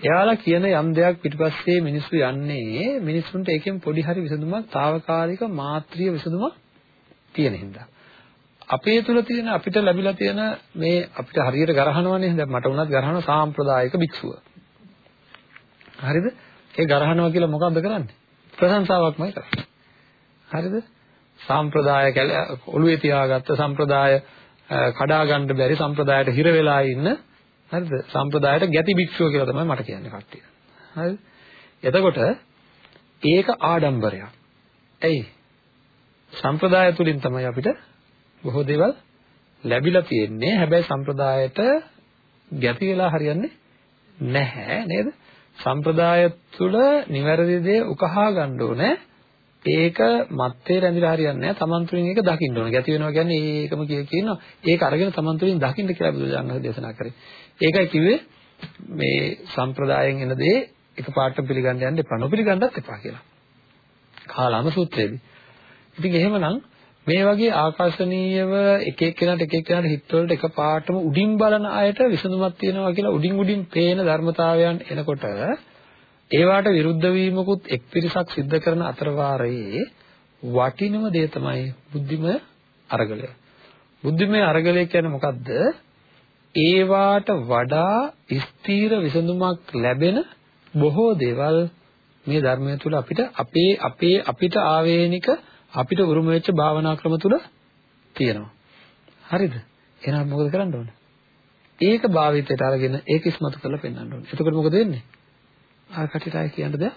එයාලා කියන යම් දෙයක් පිටිපස්සේ මිනිස්සු යන්නේ මිනිස්සුන්ට ඒකෙන් පොඩි හරි විසඳුමක්, తాවකාලික මාත්‍රිය විසඳුමක් තියෙන හින්දා. අපේ තුල තියෙන අපිට ලැබිලා තියෙන මේ අපිට හරියට ගරහනවනේ දැන් මට උනත් ගරහන සාම්ප්‍රදායික භික්ෂුව. හරිද? ඒ ගරහනවා කියලා මොකද්ද කරන්නේ? ප්‍රශංසාවක්මයි කරන්නේ. හරිද? සාම්ප්‍රදාය ඔළුවේ තියාගත්ත සම්ප්‍රදාය කඩා ගන්න බැරි සම්ප්‍රදායට හිර වෙලා ඉන්න හරිද? සම්ප්‍රදායට ගැති භික්ෂුව කියලා තමයි මට කියන්නේ කට්ටිය. හරිද? එතකොට ඒක ආඩම්බරයක්. ඇයි? සම්ප්‍රදාය තුලින් තමයි අපිට බොහෝ දේවල් ලැබිලා තියෙන්නේ. හැබැයි සම්ප්‍රදායට ගැති වෙලා හරියන්නේ නැහැ නේද? සම්ප්‍රදාය තුළ නිවැරදි දේ උකහා ගන්න ඕනේ. ඒක මත්තේ රැඳිලා හරියන්නේ නැහැ. Taman තුලින් ඒක දකින්න ඕනේ. ගැති වෙනවා කියන්නේ ඒකම කිය කියනවා. ඒක අරගෙන Taman තුලින් දකින්න කියලා බුදුරජාණන් දේශනා කරේ. ඒකයි කිව්වේ මේ සම්ප්‍රදායෙන් එන දේ එකපාරට පිළිගන්න යන්න එපා. නොපිළිගන්නත් එපා කියලා. කාලාම සූත්‍රයේදී. ඉතින් එහෙමනම් මේ වගේ ආකර්ශනීයව එක එක්කෙනාට එක එක්කෙනාට හිතවලට එකපාරටම උඩින් බලන අයට විසඳුමක් තියෙනවා කියලා උඩින් උඩින් පේන ධර්මතාවයන් එනකොට ඒවාට විරුද්ධ වීමකුත් එක් පිරිසක් සිද්ධ කරන අතරවාරයේ වටිනම දේ තමයි බුද්ධිමය අරගලය. බුද්ධිමය අරගලය කියන්නේ මොකද්ද? ඒවාට වඩා ස්ථීර විසඳුමක් ලැබෙන බොහෝ දේවල් මේ ධර්මය තුල අපිට අපේ අපේ අපිට ආවේනික අපිට උරුම වෙච්ච භාවනා ක්‍රම තුල තියෙනවා. හරිද? එහෙනම් මොකද කරන්න ඕන? ඒක භාවිතයට අරගෙන ඒක ඉස්මතු කරලා පෙන්වන්න ඕනේ. එතකොට මොකද වෙන්නේ? ආ කටිට ආයි කියන්න දෙයක්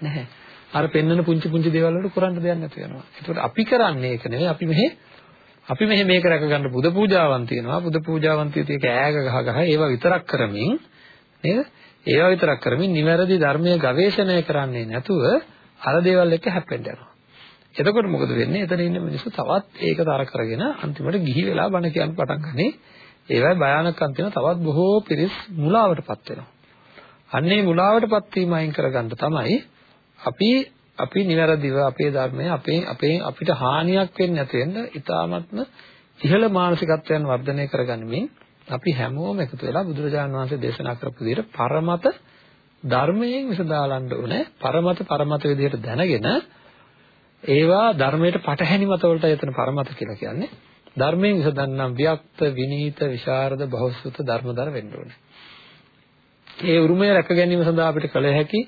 නැහැ. අර පෙන්වන පුංචි පුංචි දේවල් වලට කරන්න දෙයක් නැතු වෙනවා. එතකොට අපි කරන්නේ ඒක නෙවෙයි අපි මෙහෙ අපි මෙහෙ මේක රැක ගන්න පුද පූජාවන් තියෙනවා. පුද පූජාවන් තියෙති එක ඈග ගහ ගහ ඒවා විතරක් කරමින් නේද? ඒවා විතරක් කරමින් නිවැරදි ධර්මයේ ගවේෂණය කරන්නේ නැතුව අර දේවල් එක්ක හැප්පෙන්න යනවා. එතකොට මොකද වෙන්නේ? එතන ඉන්න මිනිස්සු තවත් ඒක තර කරගෙන අන්තිමට ගිහි වෙලා බණ කියන්න පටන් ගන්නේ. ඒවයි භයානකම් තියෙන තවත් බොහෝ පිරිස් මුලාවටපත් වෙනවා. අන්නේ මුලාවටපත් වීම අයින් කරගන්න තමයි අපි අපි නිවැරදිව අපේ ධර්මය අපේ අපේ අපිට හානියක් වෙන්නේ නැති වෙන්න ඊ타ත්ම ඉහළ මානසිකත්වයන් වර්ධනය කරගනිමින් අපි හැමෝම එකතු වෙලා බුදුරජාණන් වහන්සේ දේශනා කරපු විදිහට පරමත ධර්මයෙන් විසඳාලන්න ඕනේ. පරමත පරමත විදිහට දැනගෙන ඒවා ධර්මයට පටහැනි මත වලට එතන පරමත කියලා කියන්නේ. ධර්මයෙන් විසඳන්නම් වික්ත විනීත විශාරද බහුසුත ධර්මදර වෙන්න ඕනේ. ඒ උරුමය රැක ගැනීම සඳහා අපිට කළ හැකි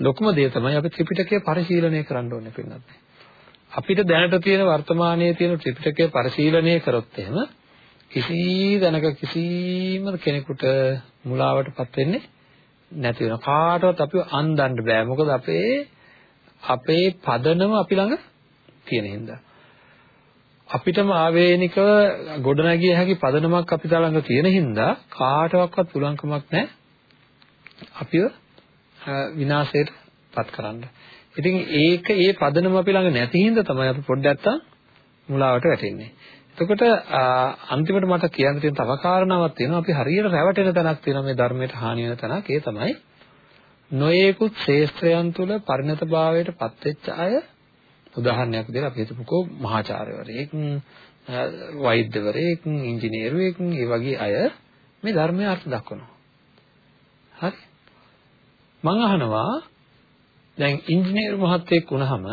ලොකුම දේ තමයි අපි ත්‍රිපිටකය පරිශීලනය කරන්න ඕනේ පින්නත්. අපිට දැනට තියෙන වර්තමානයේ තියෙන ත්‍රිපිටකය පරිශීලනය කරොත් එහෙම කිසි දැනක කිසිම කෙනෙකුට මුලාවටපත් වෙන්නේ නැති වෙනවා. කාටවත් අපිව අන්දන්න බෑ. මොකද අපේ අපේ පදනම අපි ළඟ තියෙන හින්දා. අපිටම ආවේනිකව ගොඩනැගිය හැකි පදනමක් අපි ළඟ තියෙන හින්දා කාටවත් පුළුවන්කමක් නැහැ අපිව විනාශයට පත් කරන්න. ඉතින් ඒක ඒ පදනම අපි ළඟ නැති හින්දා තමයි අපි පොඩ්ඩක් මුලාවට වැටෙන්නේ. එතකොට අන්තිමට මට කියන්න තියෙන තව කාරණාවක් තියෙනවා. අපි හරියට රැවටෙන තැනක් තියෙනවා මේ ධර්මයට හානි වෙන තැනක්. ඒ තමයි නොයේකුත් ශේස්ත්‍රයන් තුල පරිණතභාවයට පත්වෙච්ච අය උදාහරණයක් විදිහට අපි හිතමුකෝ මහාචාර්යවරයෙක් වෛද්‍යවරයෙක් ඉංජිනේරුවෙක් ඒ වගේ අය මේ ධර්මයේ අර්ථ දක්වනවා. හරි. මම අහනවා දැන් ඉංජිනේරු මහත්තයෙක් වුණාම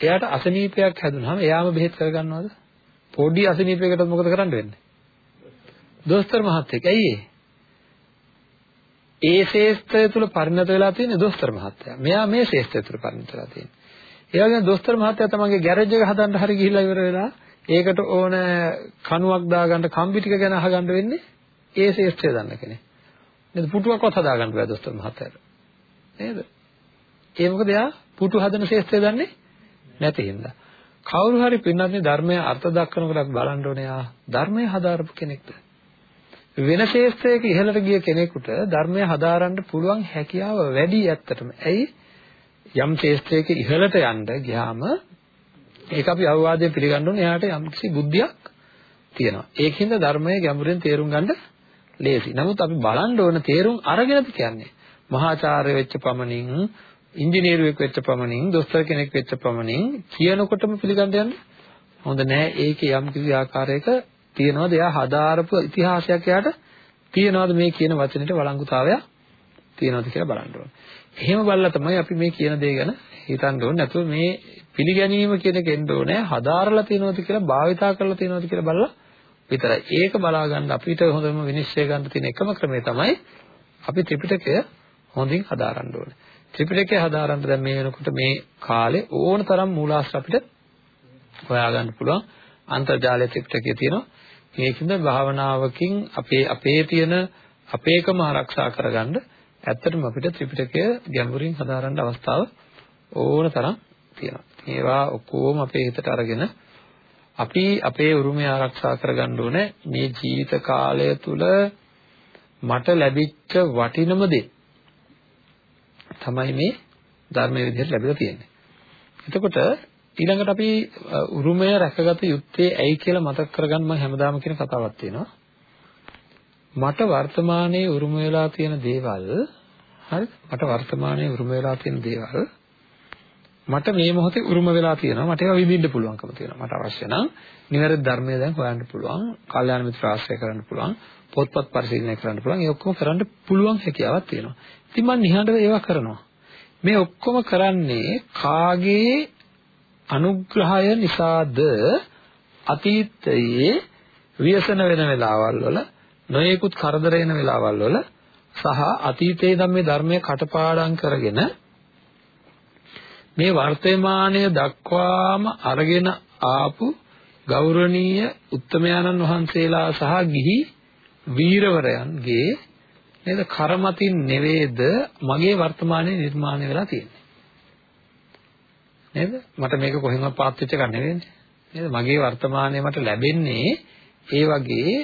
එයාට අසනීපයක් හැදුනහම එයාම බෙහෙත් කරගන්නවද? පොඩි අසනීපයකටත් මොකද කරන්න වෙන්නේ? දොස්තර මහත්තයෙක්. ඇයි ඒ? ඒ ශේෂ්ත්‍රය තුල පරිණත වෙලා තියෙන දොස්තර මහත්තයා. මෙයා මේ ශේෂ්ත්‍රය තුල පරිණත වෙලා තියෙන්නේ. ඒ වගේම දොස්තර මහත්තයා තමන්ගේ ගෑරේජ් එක හදන්න හරි ගිහිල්ලා ඉවර වෙලා ඒකට ඕන කණුවක් දාගන්න කම්බි ටික ගැන අහගන්න වෙන්නේ ඒ ශේෂ්ත්‍රය දන්න කෙනෙක්. නේද? පුටුවක්වත් හදාගන්න බෑ දොස්තර මහත්තයාට. නේද? ඒ මොකද එයා පුටු හදන ශේෂ්ත්‍රය දන්නේ නැති හින්දා. කවුරු හරි පින්නත් ධර්මයේ අර්ථ දක්වනකොට බලන්න ඕනේ ආ ධර්මයේ හදාරපු කෙනෙක්ද වෙන ශේෂ්ත්‍රයක ඉහළට ගිය කෙනෙකුට ධර්මය හදාරන්න පුළුවන් හැකියාව වැඩි ඇත්තටම. ඇයි? යම් ශේෂ්ත්‍රයක ඉහළට යන්න ගියාම ඒක අපි අවවාදයෙන් පිළිගන්න ඕනේ එයාට යම්කිසි බුද්ධියක් තියෙනවා. ඒකින්ද ධර්මයේ ගැඹුරින් තේරුම් ගන්න ලේසි. නමුත් අපි බලන්න ඕන තේරුම් අරගෙනද කියන්නේ. මහාචාර්ය වෙච්ච පමණින් ඉංජිනේරුවෙක් වෙච්ච පමණින් දොස්තර කෙනෙක් වෙච්ච පමණින් කියනකොටම පිළිගන්න යන්න හොඳ නෑ ඒකේ යම් කිසි ආකාරයක තියනවාද එයා හදාරපු ඉතිහාසයක් එයාට තියනවාද මේ කියන වචනෙට වළංගුතාවයක් තියනවාද කියලා බලන්න ඕනේ. එහෙම බලලා තමයි අපි මේ කියන දේ ගැන හිතන්න ඕනේ. නැතුව මේ පිළිගැනීම කියන එක එන්න ඕනේ. හදාරලා තියනවාද කියලා භාවිතා කරලා තියනවාද කියලා බලලා විතරයි. ඒක බලා ගන්න අපිට හොඳම විනිශ්චය ගන්න තියෙන එකම ක්‍රමය තමයි අපි ත්‍රිපිටකය හොඳින් හදාරන්න ඕනේ. ත්‍රිපිටකය හදාරන්න දැන් මේ වෙනකොට මේ කාලේ ඕන තරම් මූලාශ්‍ර අපිට හොයාගන්න පුළුවන්. අන්තර්ජාලය ත්‍රිපිටකයේ තියෙනවා. මේකින්ද භාවනාවකින් අපේ අපේ තියෙන අපේකම ආරක්ෂා කරගන්න ඇත්තටම අපිට ත්‍රිපිටකය ගැඹුරින් හදාරන්න අවස්ථාව ඕන තරම් තියෙනවා. මේවා ඔක්කොම අපේ හිතට අරගෙන අපි අපේ උරුමය ආරක්ෂා කරගන්න ඕනේ මේ ජීවිත කාලය තුල මට ලැබිච්ච වටිනම දේ තමයි මේ ධර්මයේ විදිහට ලැබිලා තියෙන්නේ. එතකොට ඊළඟට අපි උරුමය රැකගත යුත්තේ ඇයි කියලා මතක් කරගන්න මම හැමදාම කියන කතාවක් තියෙනවා. මට වර්තමානයේ උරුම වෙලා තියෙන දේවල් හරි? මට වර්තමානයේ උරුම වෙලා තියෙන දේවල් මට මේ මොහොතේ උරුම වෙලා තියෙනවා. මට ඒවා විඳින්න පුළුවන්කම තියෙනවා. මට අවශ්‍ය නම් නිවැරදි ධර්මය දැන් හොයන්න පුළුවන් කල්යාණ මිත්‍ර ආශ්‍රය කරන්න පුළුවන් පොත්පත් පරිශීලනය කරන්න පුළුවන්. ඒ ඔක්කොම කරන්න පුළුවන් හැකියාවක් තියෙනවා. ඉතින් මම නිහඬව ඒවා කරනවා. මේ ඔක්කොම කරන්නේ කාගේ අනුග්‍රහය නිසාද අතීතයේ ව්‍යසන වෙන වෙලාවල් වල නොයෙකුත් කරදර එන වෙලාවල් වල සහ අතීතයේ නම් මේ ධර්මයේ කටපාඩම් කරගෙන මේ වර්තමානය දක්වාම අරගෙන ආපු ගෞරවනීය උත්තමයාණන් වහන්සේලා සහ ගිහි වීරවරයන්ගේ නේද කරමතින් නෙවේද මගේ වර්තමානයේ නිර්මාණය වෙලා තියෙන්නේ. නේද? මට මේක කොහෙන්වත් පාත් වෙච්ච එකක් නෙවෙයිනේ. නේද? මගේ වර්තමානයේ මට ලැබෙන්නේ ඒ වගේ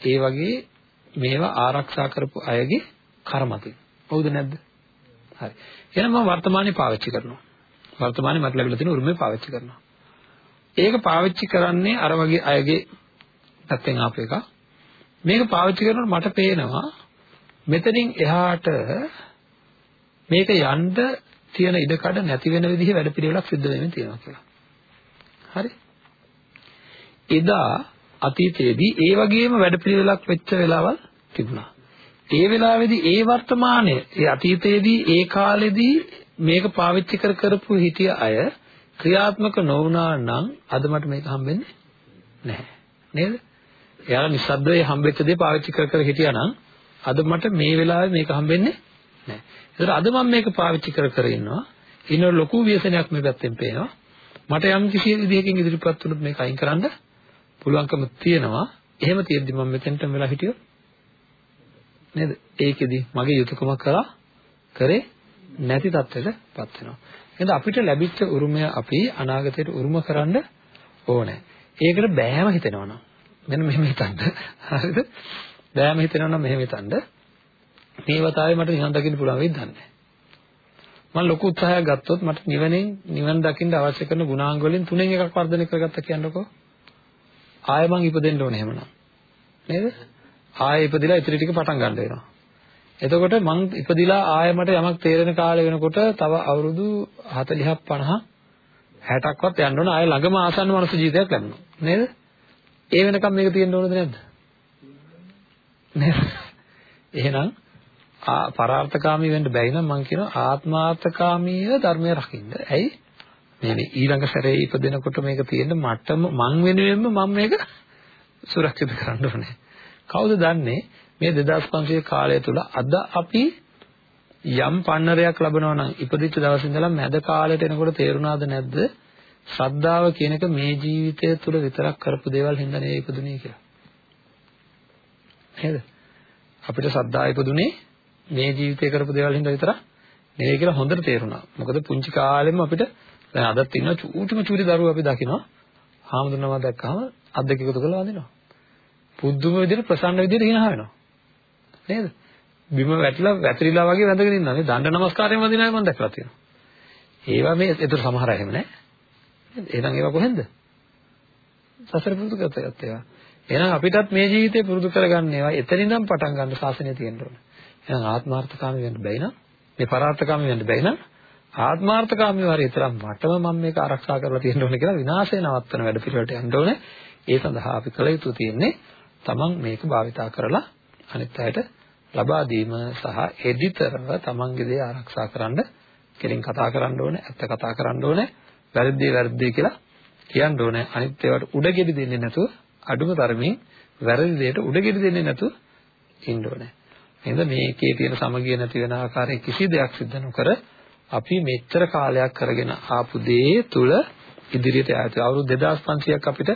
ඒ වගේ මේවා ආරක්ෂා කරපු අයගේ කර්මතින්. හවුද නැද්ද? හරි. එහෙනම් මම වර්තමානයේ පාවිච්චි කරනවා. වර්තමානයේ මට ලැබිලා තියෙන උරුමය පාවිච්චි කරනවා. ඒක පාවිච්චි කරන්නේ අර වගේ අයගේ පැත්තෙන් ආපු එක. මේක පාවිච්චි කරනකොට මට පේනවා මෙතනින් එහාට මේක යන්න තියෙන ඉඩකඩ නැති වෙන විදිහේ වැඩපිළිවෙලක් සිද්ධ වෙමින් තියෙනවා කියලා. හරි? එදා අතීතයේදී ඒ වගේම වැඩපිළිවෙලක් වෙච්ච වෙලාවල් තිබුණා. ඒ වෙලාවේදී ඒ වර්තමානයේ ඒ අතීතයේදී ඒ කාලෙදී මේක පාවිච්චි කර කරපු හිටිය අය ක්‍රියාත්මක නොවුනා නම් අද මට මේක හම්බෙන්නේ නැහැ. නේද? එයාලා නිස්සද්දව හම්බෙච්ච දේ පාවිච්චි කර කර හිටියා නම් අද මට මේ වෙලාවේ මේක හම්බෙන්නේ නැහැ. ඒතර අද මම මේක පාවිච්චි කර කර ඉන්නවා. ඉන්න ලොකු ව්‍යසනයක් මේ පැත්තෙන් පේනවා. මට යම් කිසි විදිහකින් ඉදිරිපත් වුණොත් මේක අයින් කරන්න පුළුවන්කම තියෙනවා. එහෙම තියෙද්දි මම මෙතෙන්ටම වෙලා හිටියොත් නේද? ඒකෙදි මගේ යුතුයකමක් කරා කරේ නැති තත්ත්වයකටපත් වෙනවා. එහෙනම් අපිට ලැබිච්ච උරුමය අපි අනාගතයට උරුම කරන්න ඕනේ. ඒකට බෑම හිතෙනවා නම් මෙන්න මෙහෙම හිතන්න. හරිද? බෑම හිතෙනවා නම් මෙහෙම හිතන්න. මේ වතාවේ මට නිවන් දකින්න පුළුවන් වෙයිද දන්නේ මම ලොකු උත්සාහයක් ගත්තොත් මට නිවනෙන් නිවන දකින්න අවශ්‍ය කරන ගුණාංග වලින් තුනෙන් එකක් වර්ධනය කරගත්තා කියන්නකෝ. ආයෙ මං ඉපදෙන්න ඕනේ එහෙමනම්. නේද? ආයෙ ඉපදිලා ඉතිරි ටික පටන් ගන්න වෙනවා. එතකොට මං ඉපදිලා ආයෙ මට යමක් තේරෙන කාලේ වෙනකොට තව අවුරුදු 40ක් 50 60ක්වත් යන්න ඕන ආයෙ ළඟම ආසන්න මනුස්ස ජීවිතයක් ලැබෙනවා. නේද? ඒ වෙනකම් මේක තියෙන්න ඕනද නැද්ද? නේද? එහෙනම් පරාර්ථකාමී වෙන්න බැයි නම් මම කියනවා ආත්මාර්ථකාමීව ධර්මය රකින්න. ඇයි? මේ මේ ඊළඟ සැරේ ඉපදෙනකොට මේක තියෙන්න මටම මං වෙනුවෙන්ම මම මේක සුරක්ෂිත කරන්න ඕනේ. කවුද දන්නේ මේ 2500 කාලය තුල අද අපි යම් පන්නරයක් ලබනවා නම් ඉපදිච්ච දවසේ ඉඳලා මැද කාලයට එනකොට තේරුණාද නැද්ද? ශ්‍රද්ධාව කියන එක මේ ජීවිතය තුල විතරක් කරපු දේවල් හින්දා නෙවෙයි ඉපදුනේ කියලා. නේද? අපිට ශ්‍රද්ධාව ඉපදුනේ මේ ජීවිතේ කරපු දේවල් හින්දා විතරක් නෙවෙයි කියලා හොඳට තේරුණා. මොකද පුංචි කාලෙම අපිට දැන් අදත් ඉන්න චූටිම චූටි දරුවෝ අපි දකිනවා. හාමුදුරනවා දැක්කම අත් දෙක එකතු කරලා වදිනවා. පුදුම විදිහට ප්‍රසන්න විදිහට hina වෙනවා. නේද? බිම වැටිලා වැතිරිලා වගේ වැඳගෙන ඉන්නවා. මේ දණ්ඩ නමස්කාරයෙන් වදින අය මම දැක්කලා තියෙනවා. ඒවා මේ ඒතර සමහර අය එහෙම නැහැ. එහෙනම් ඒවා කොහෙන්ද? සසර පුරුදු කරගත්ත ඒවා. එහෙනම් අපිටත් මේ ජීවිතේ පුරුදු කරගන්න ඒවා එතනින්නම් පටන් ගන්න ශාසනය තියෙන්න ඕන. එහෙනම් ආත්මාර්ථකාමී වෙන්න බැයි නම් මේ පරාර්ථකාමී වෙන්න බැයි නම් ආත්මාර්ථකාමී වරේ තරම් මටම මම මේක ආරක්ෂා කරලා තියෙන්න ඕනේ කියලා විනාශය නවත්තන වැඩ පිළිවෙලට යන්න ඕනේ. ඒ සඳහා අපි කළ යුතු තියෙන්නේ තමන් මේක භාවිතා කරලා අනිත් අයට ලබා දීම සහ එදිතරව තමන්ගේ දේ ආරක්ෂා කරන්න කෙලින් කතා කරන්න ඕනේ, ඇත්ත කතා කරන්න ඕනේ, වැරදි වැරදි කියලා කියන්න ඕනේ. අනිත් ඒවාට උඩගෙඩි දෙන්නේ නැතුව අඩුම තරමින් වැරදි දෙයට උඩගෙඩි දෙන්නේ නැතුව ඉන්න ඕනේ. නේද මේකේ තියෙන සමගිය නැති වෙන ආකාරයේ කිසි දෙයක් සිද්ධ නොකර අපි මෙච්චර කාලයක් කරගෙන ආපු දේ තුල ඉදිරියට යාතු අවුරුදු 2500ක් අපිට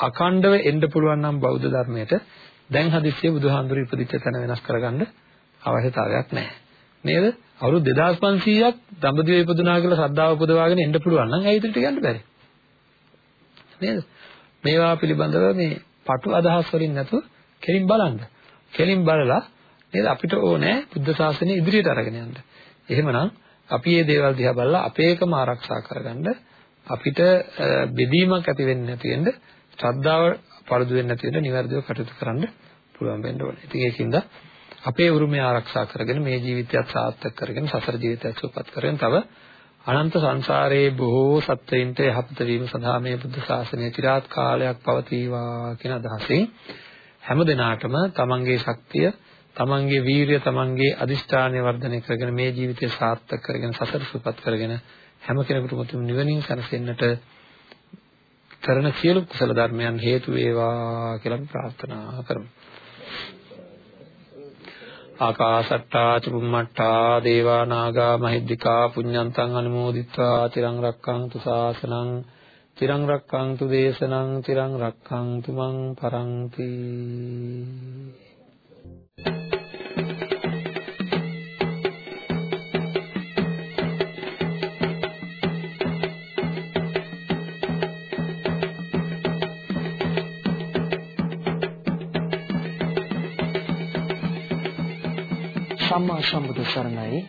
අඛණ්ඩව එන්න පුළුවන් නම් බෞද්ධ ධර්මයට දැන් හදිස්සිය බුදුහාමුදුරු ඉපදිච්ච තැන වෙනස් කරගන්න අවශ්‍යතාවයක් නැහැ. නේද? අවුරුදු 2500ක් දඹදිව ඉපදුනා කියලා ශ්‍රද්ධාව උපදවාගෙන එන්න පුළුවන් නම් ඇයි ඉදිරියට යන්න බැරි? නේද? මේවා පිළිබඳව මේ පටු අදහස් වලින් නැතුව කෙලින් බලන්න. කෙලින් බලලා නේද අපිට ඕනේ බුද්ධ ශාසනය ඉදිරියට අරගෙන යන්න. එහෙමනම් අපි මේ දේවල් දිහා බලලා අපේකම ආරක්ෂා කරගන්න අපිට බෙදීමක් ඇති වෙන්නේ නැති වෙන්න ශ්‍රද්ධාව පරිදු වෙන්නේ නැති වෙන්න නිවැරදිව කටයුතු කරන්න පුළුවන් වෙන්න ඕනේ. ඉතින් ඒකින්ද අපේ උරුමය ආරක්ෂා කරගෙන මේ ජීවිතයත් සාර්ථක කරගෙන සසර ජීවිතයත් සුවපත් කරගෙන තව අනන්ත සංසාරයේ බොහෝ සත්වයින්ට යහපත වීම සඳහා මේ බුද්ධ ශාසනය চিරාත් කාලයක් පවතිවා කියන අදහසින් හැම දිනාටම තමන්ගේ ශක්තිය තමන්ගේ වීරිය තමන්ගේ අදිෂ්ඨානය වර්ධනය කරගෙන මේ ජීවිතය සාර්ථක කරගෙන සසර සුවපත් කරගෙන හැම කෙනෙකුටම තුන් නිවනින් සැනසෙන්නට කරන සියලු කුසල ධර්මයන් හේතු වේවා කියලා අපි ප්‍රාර්ථනා කරමු. ආකාසට්ටා චුම්මට්ටා දේවා නාග මහිද්దికා පුඤ්ඤන්තං අනුමෝදිත්වා තිරං රක්ඛන්තු ශාසනං තිරං රක්ඛන්තු දේශනං තිරං රක්ඛන්තු මං පරන්ති සම්මා සම්බුදු සරණයි.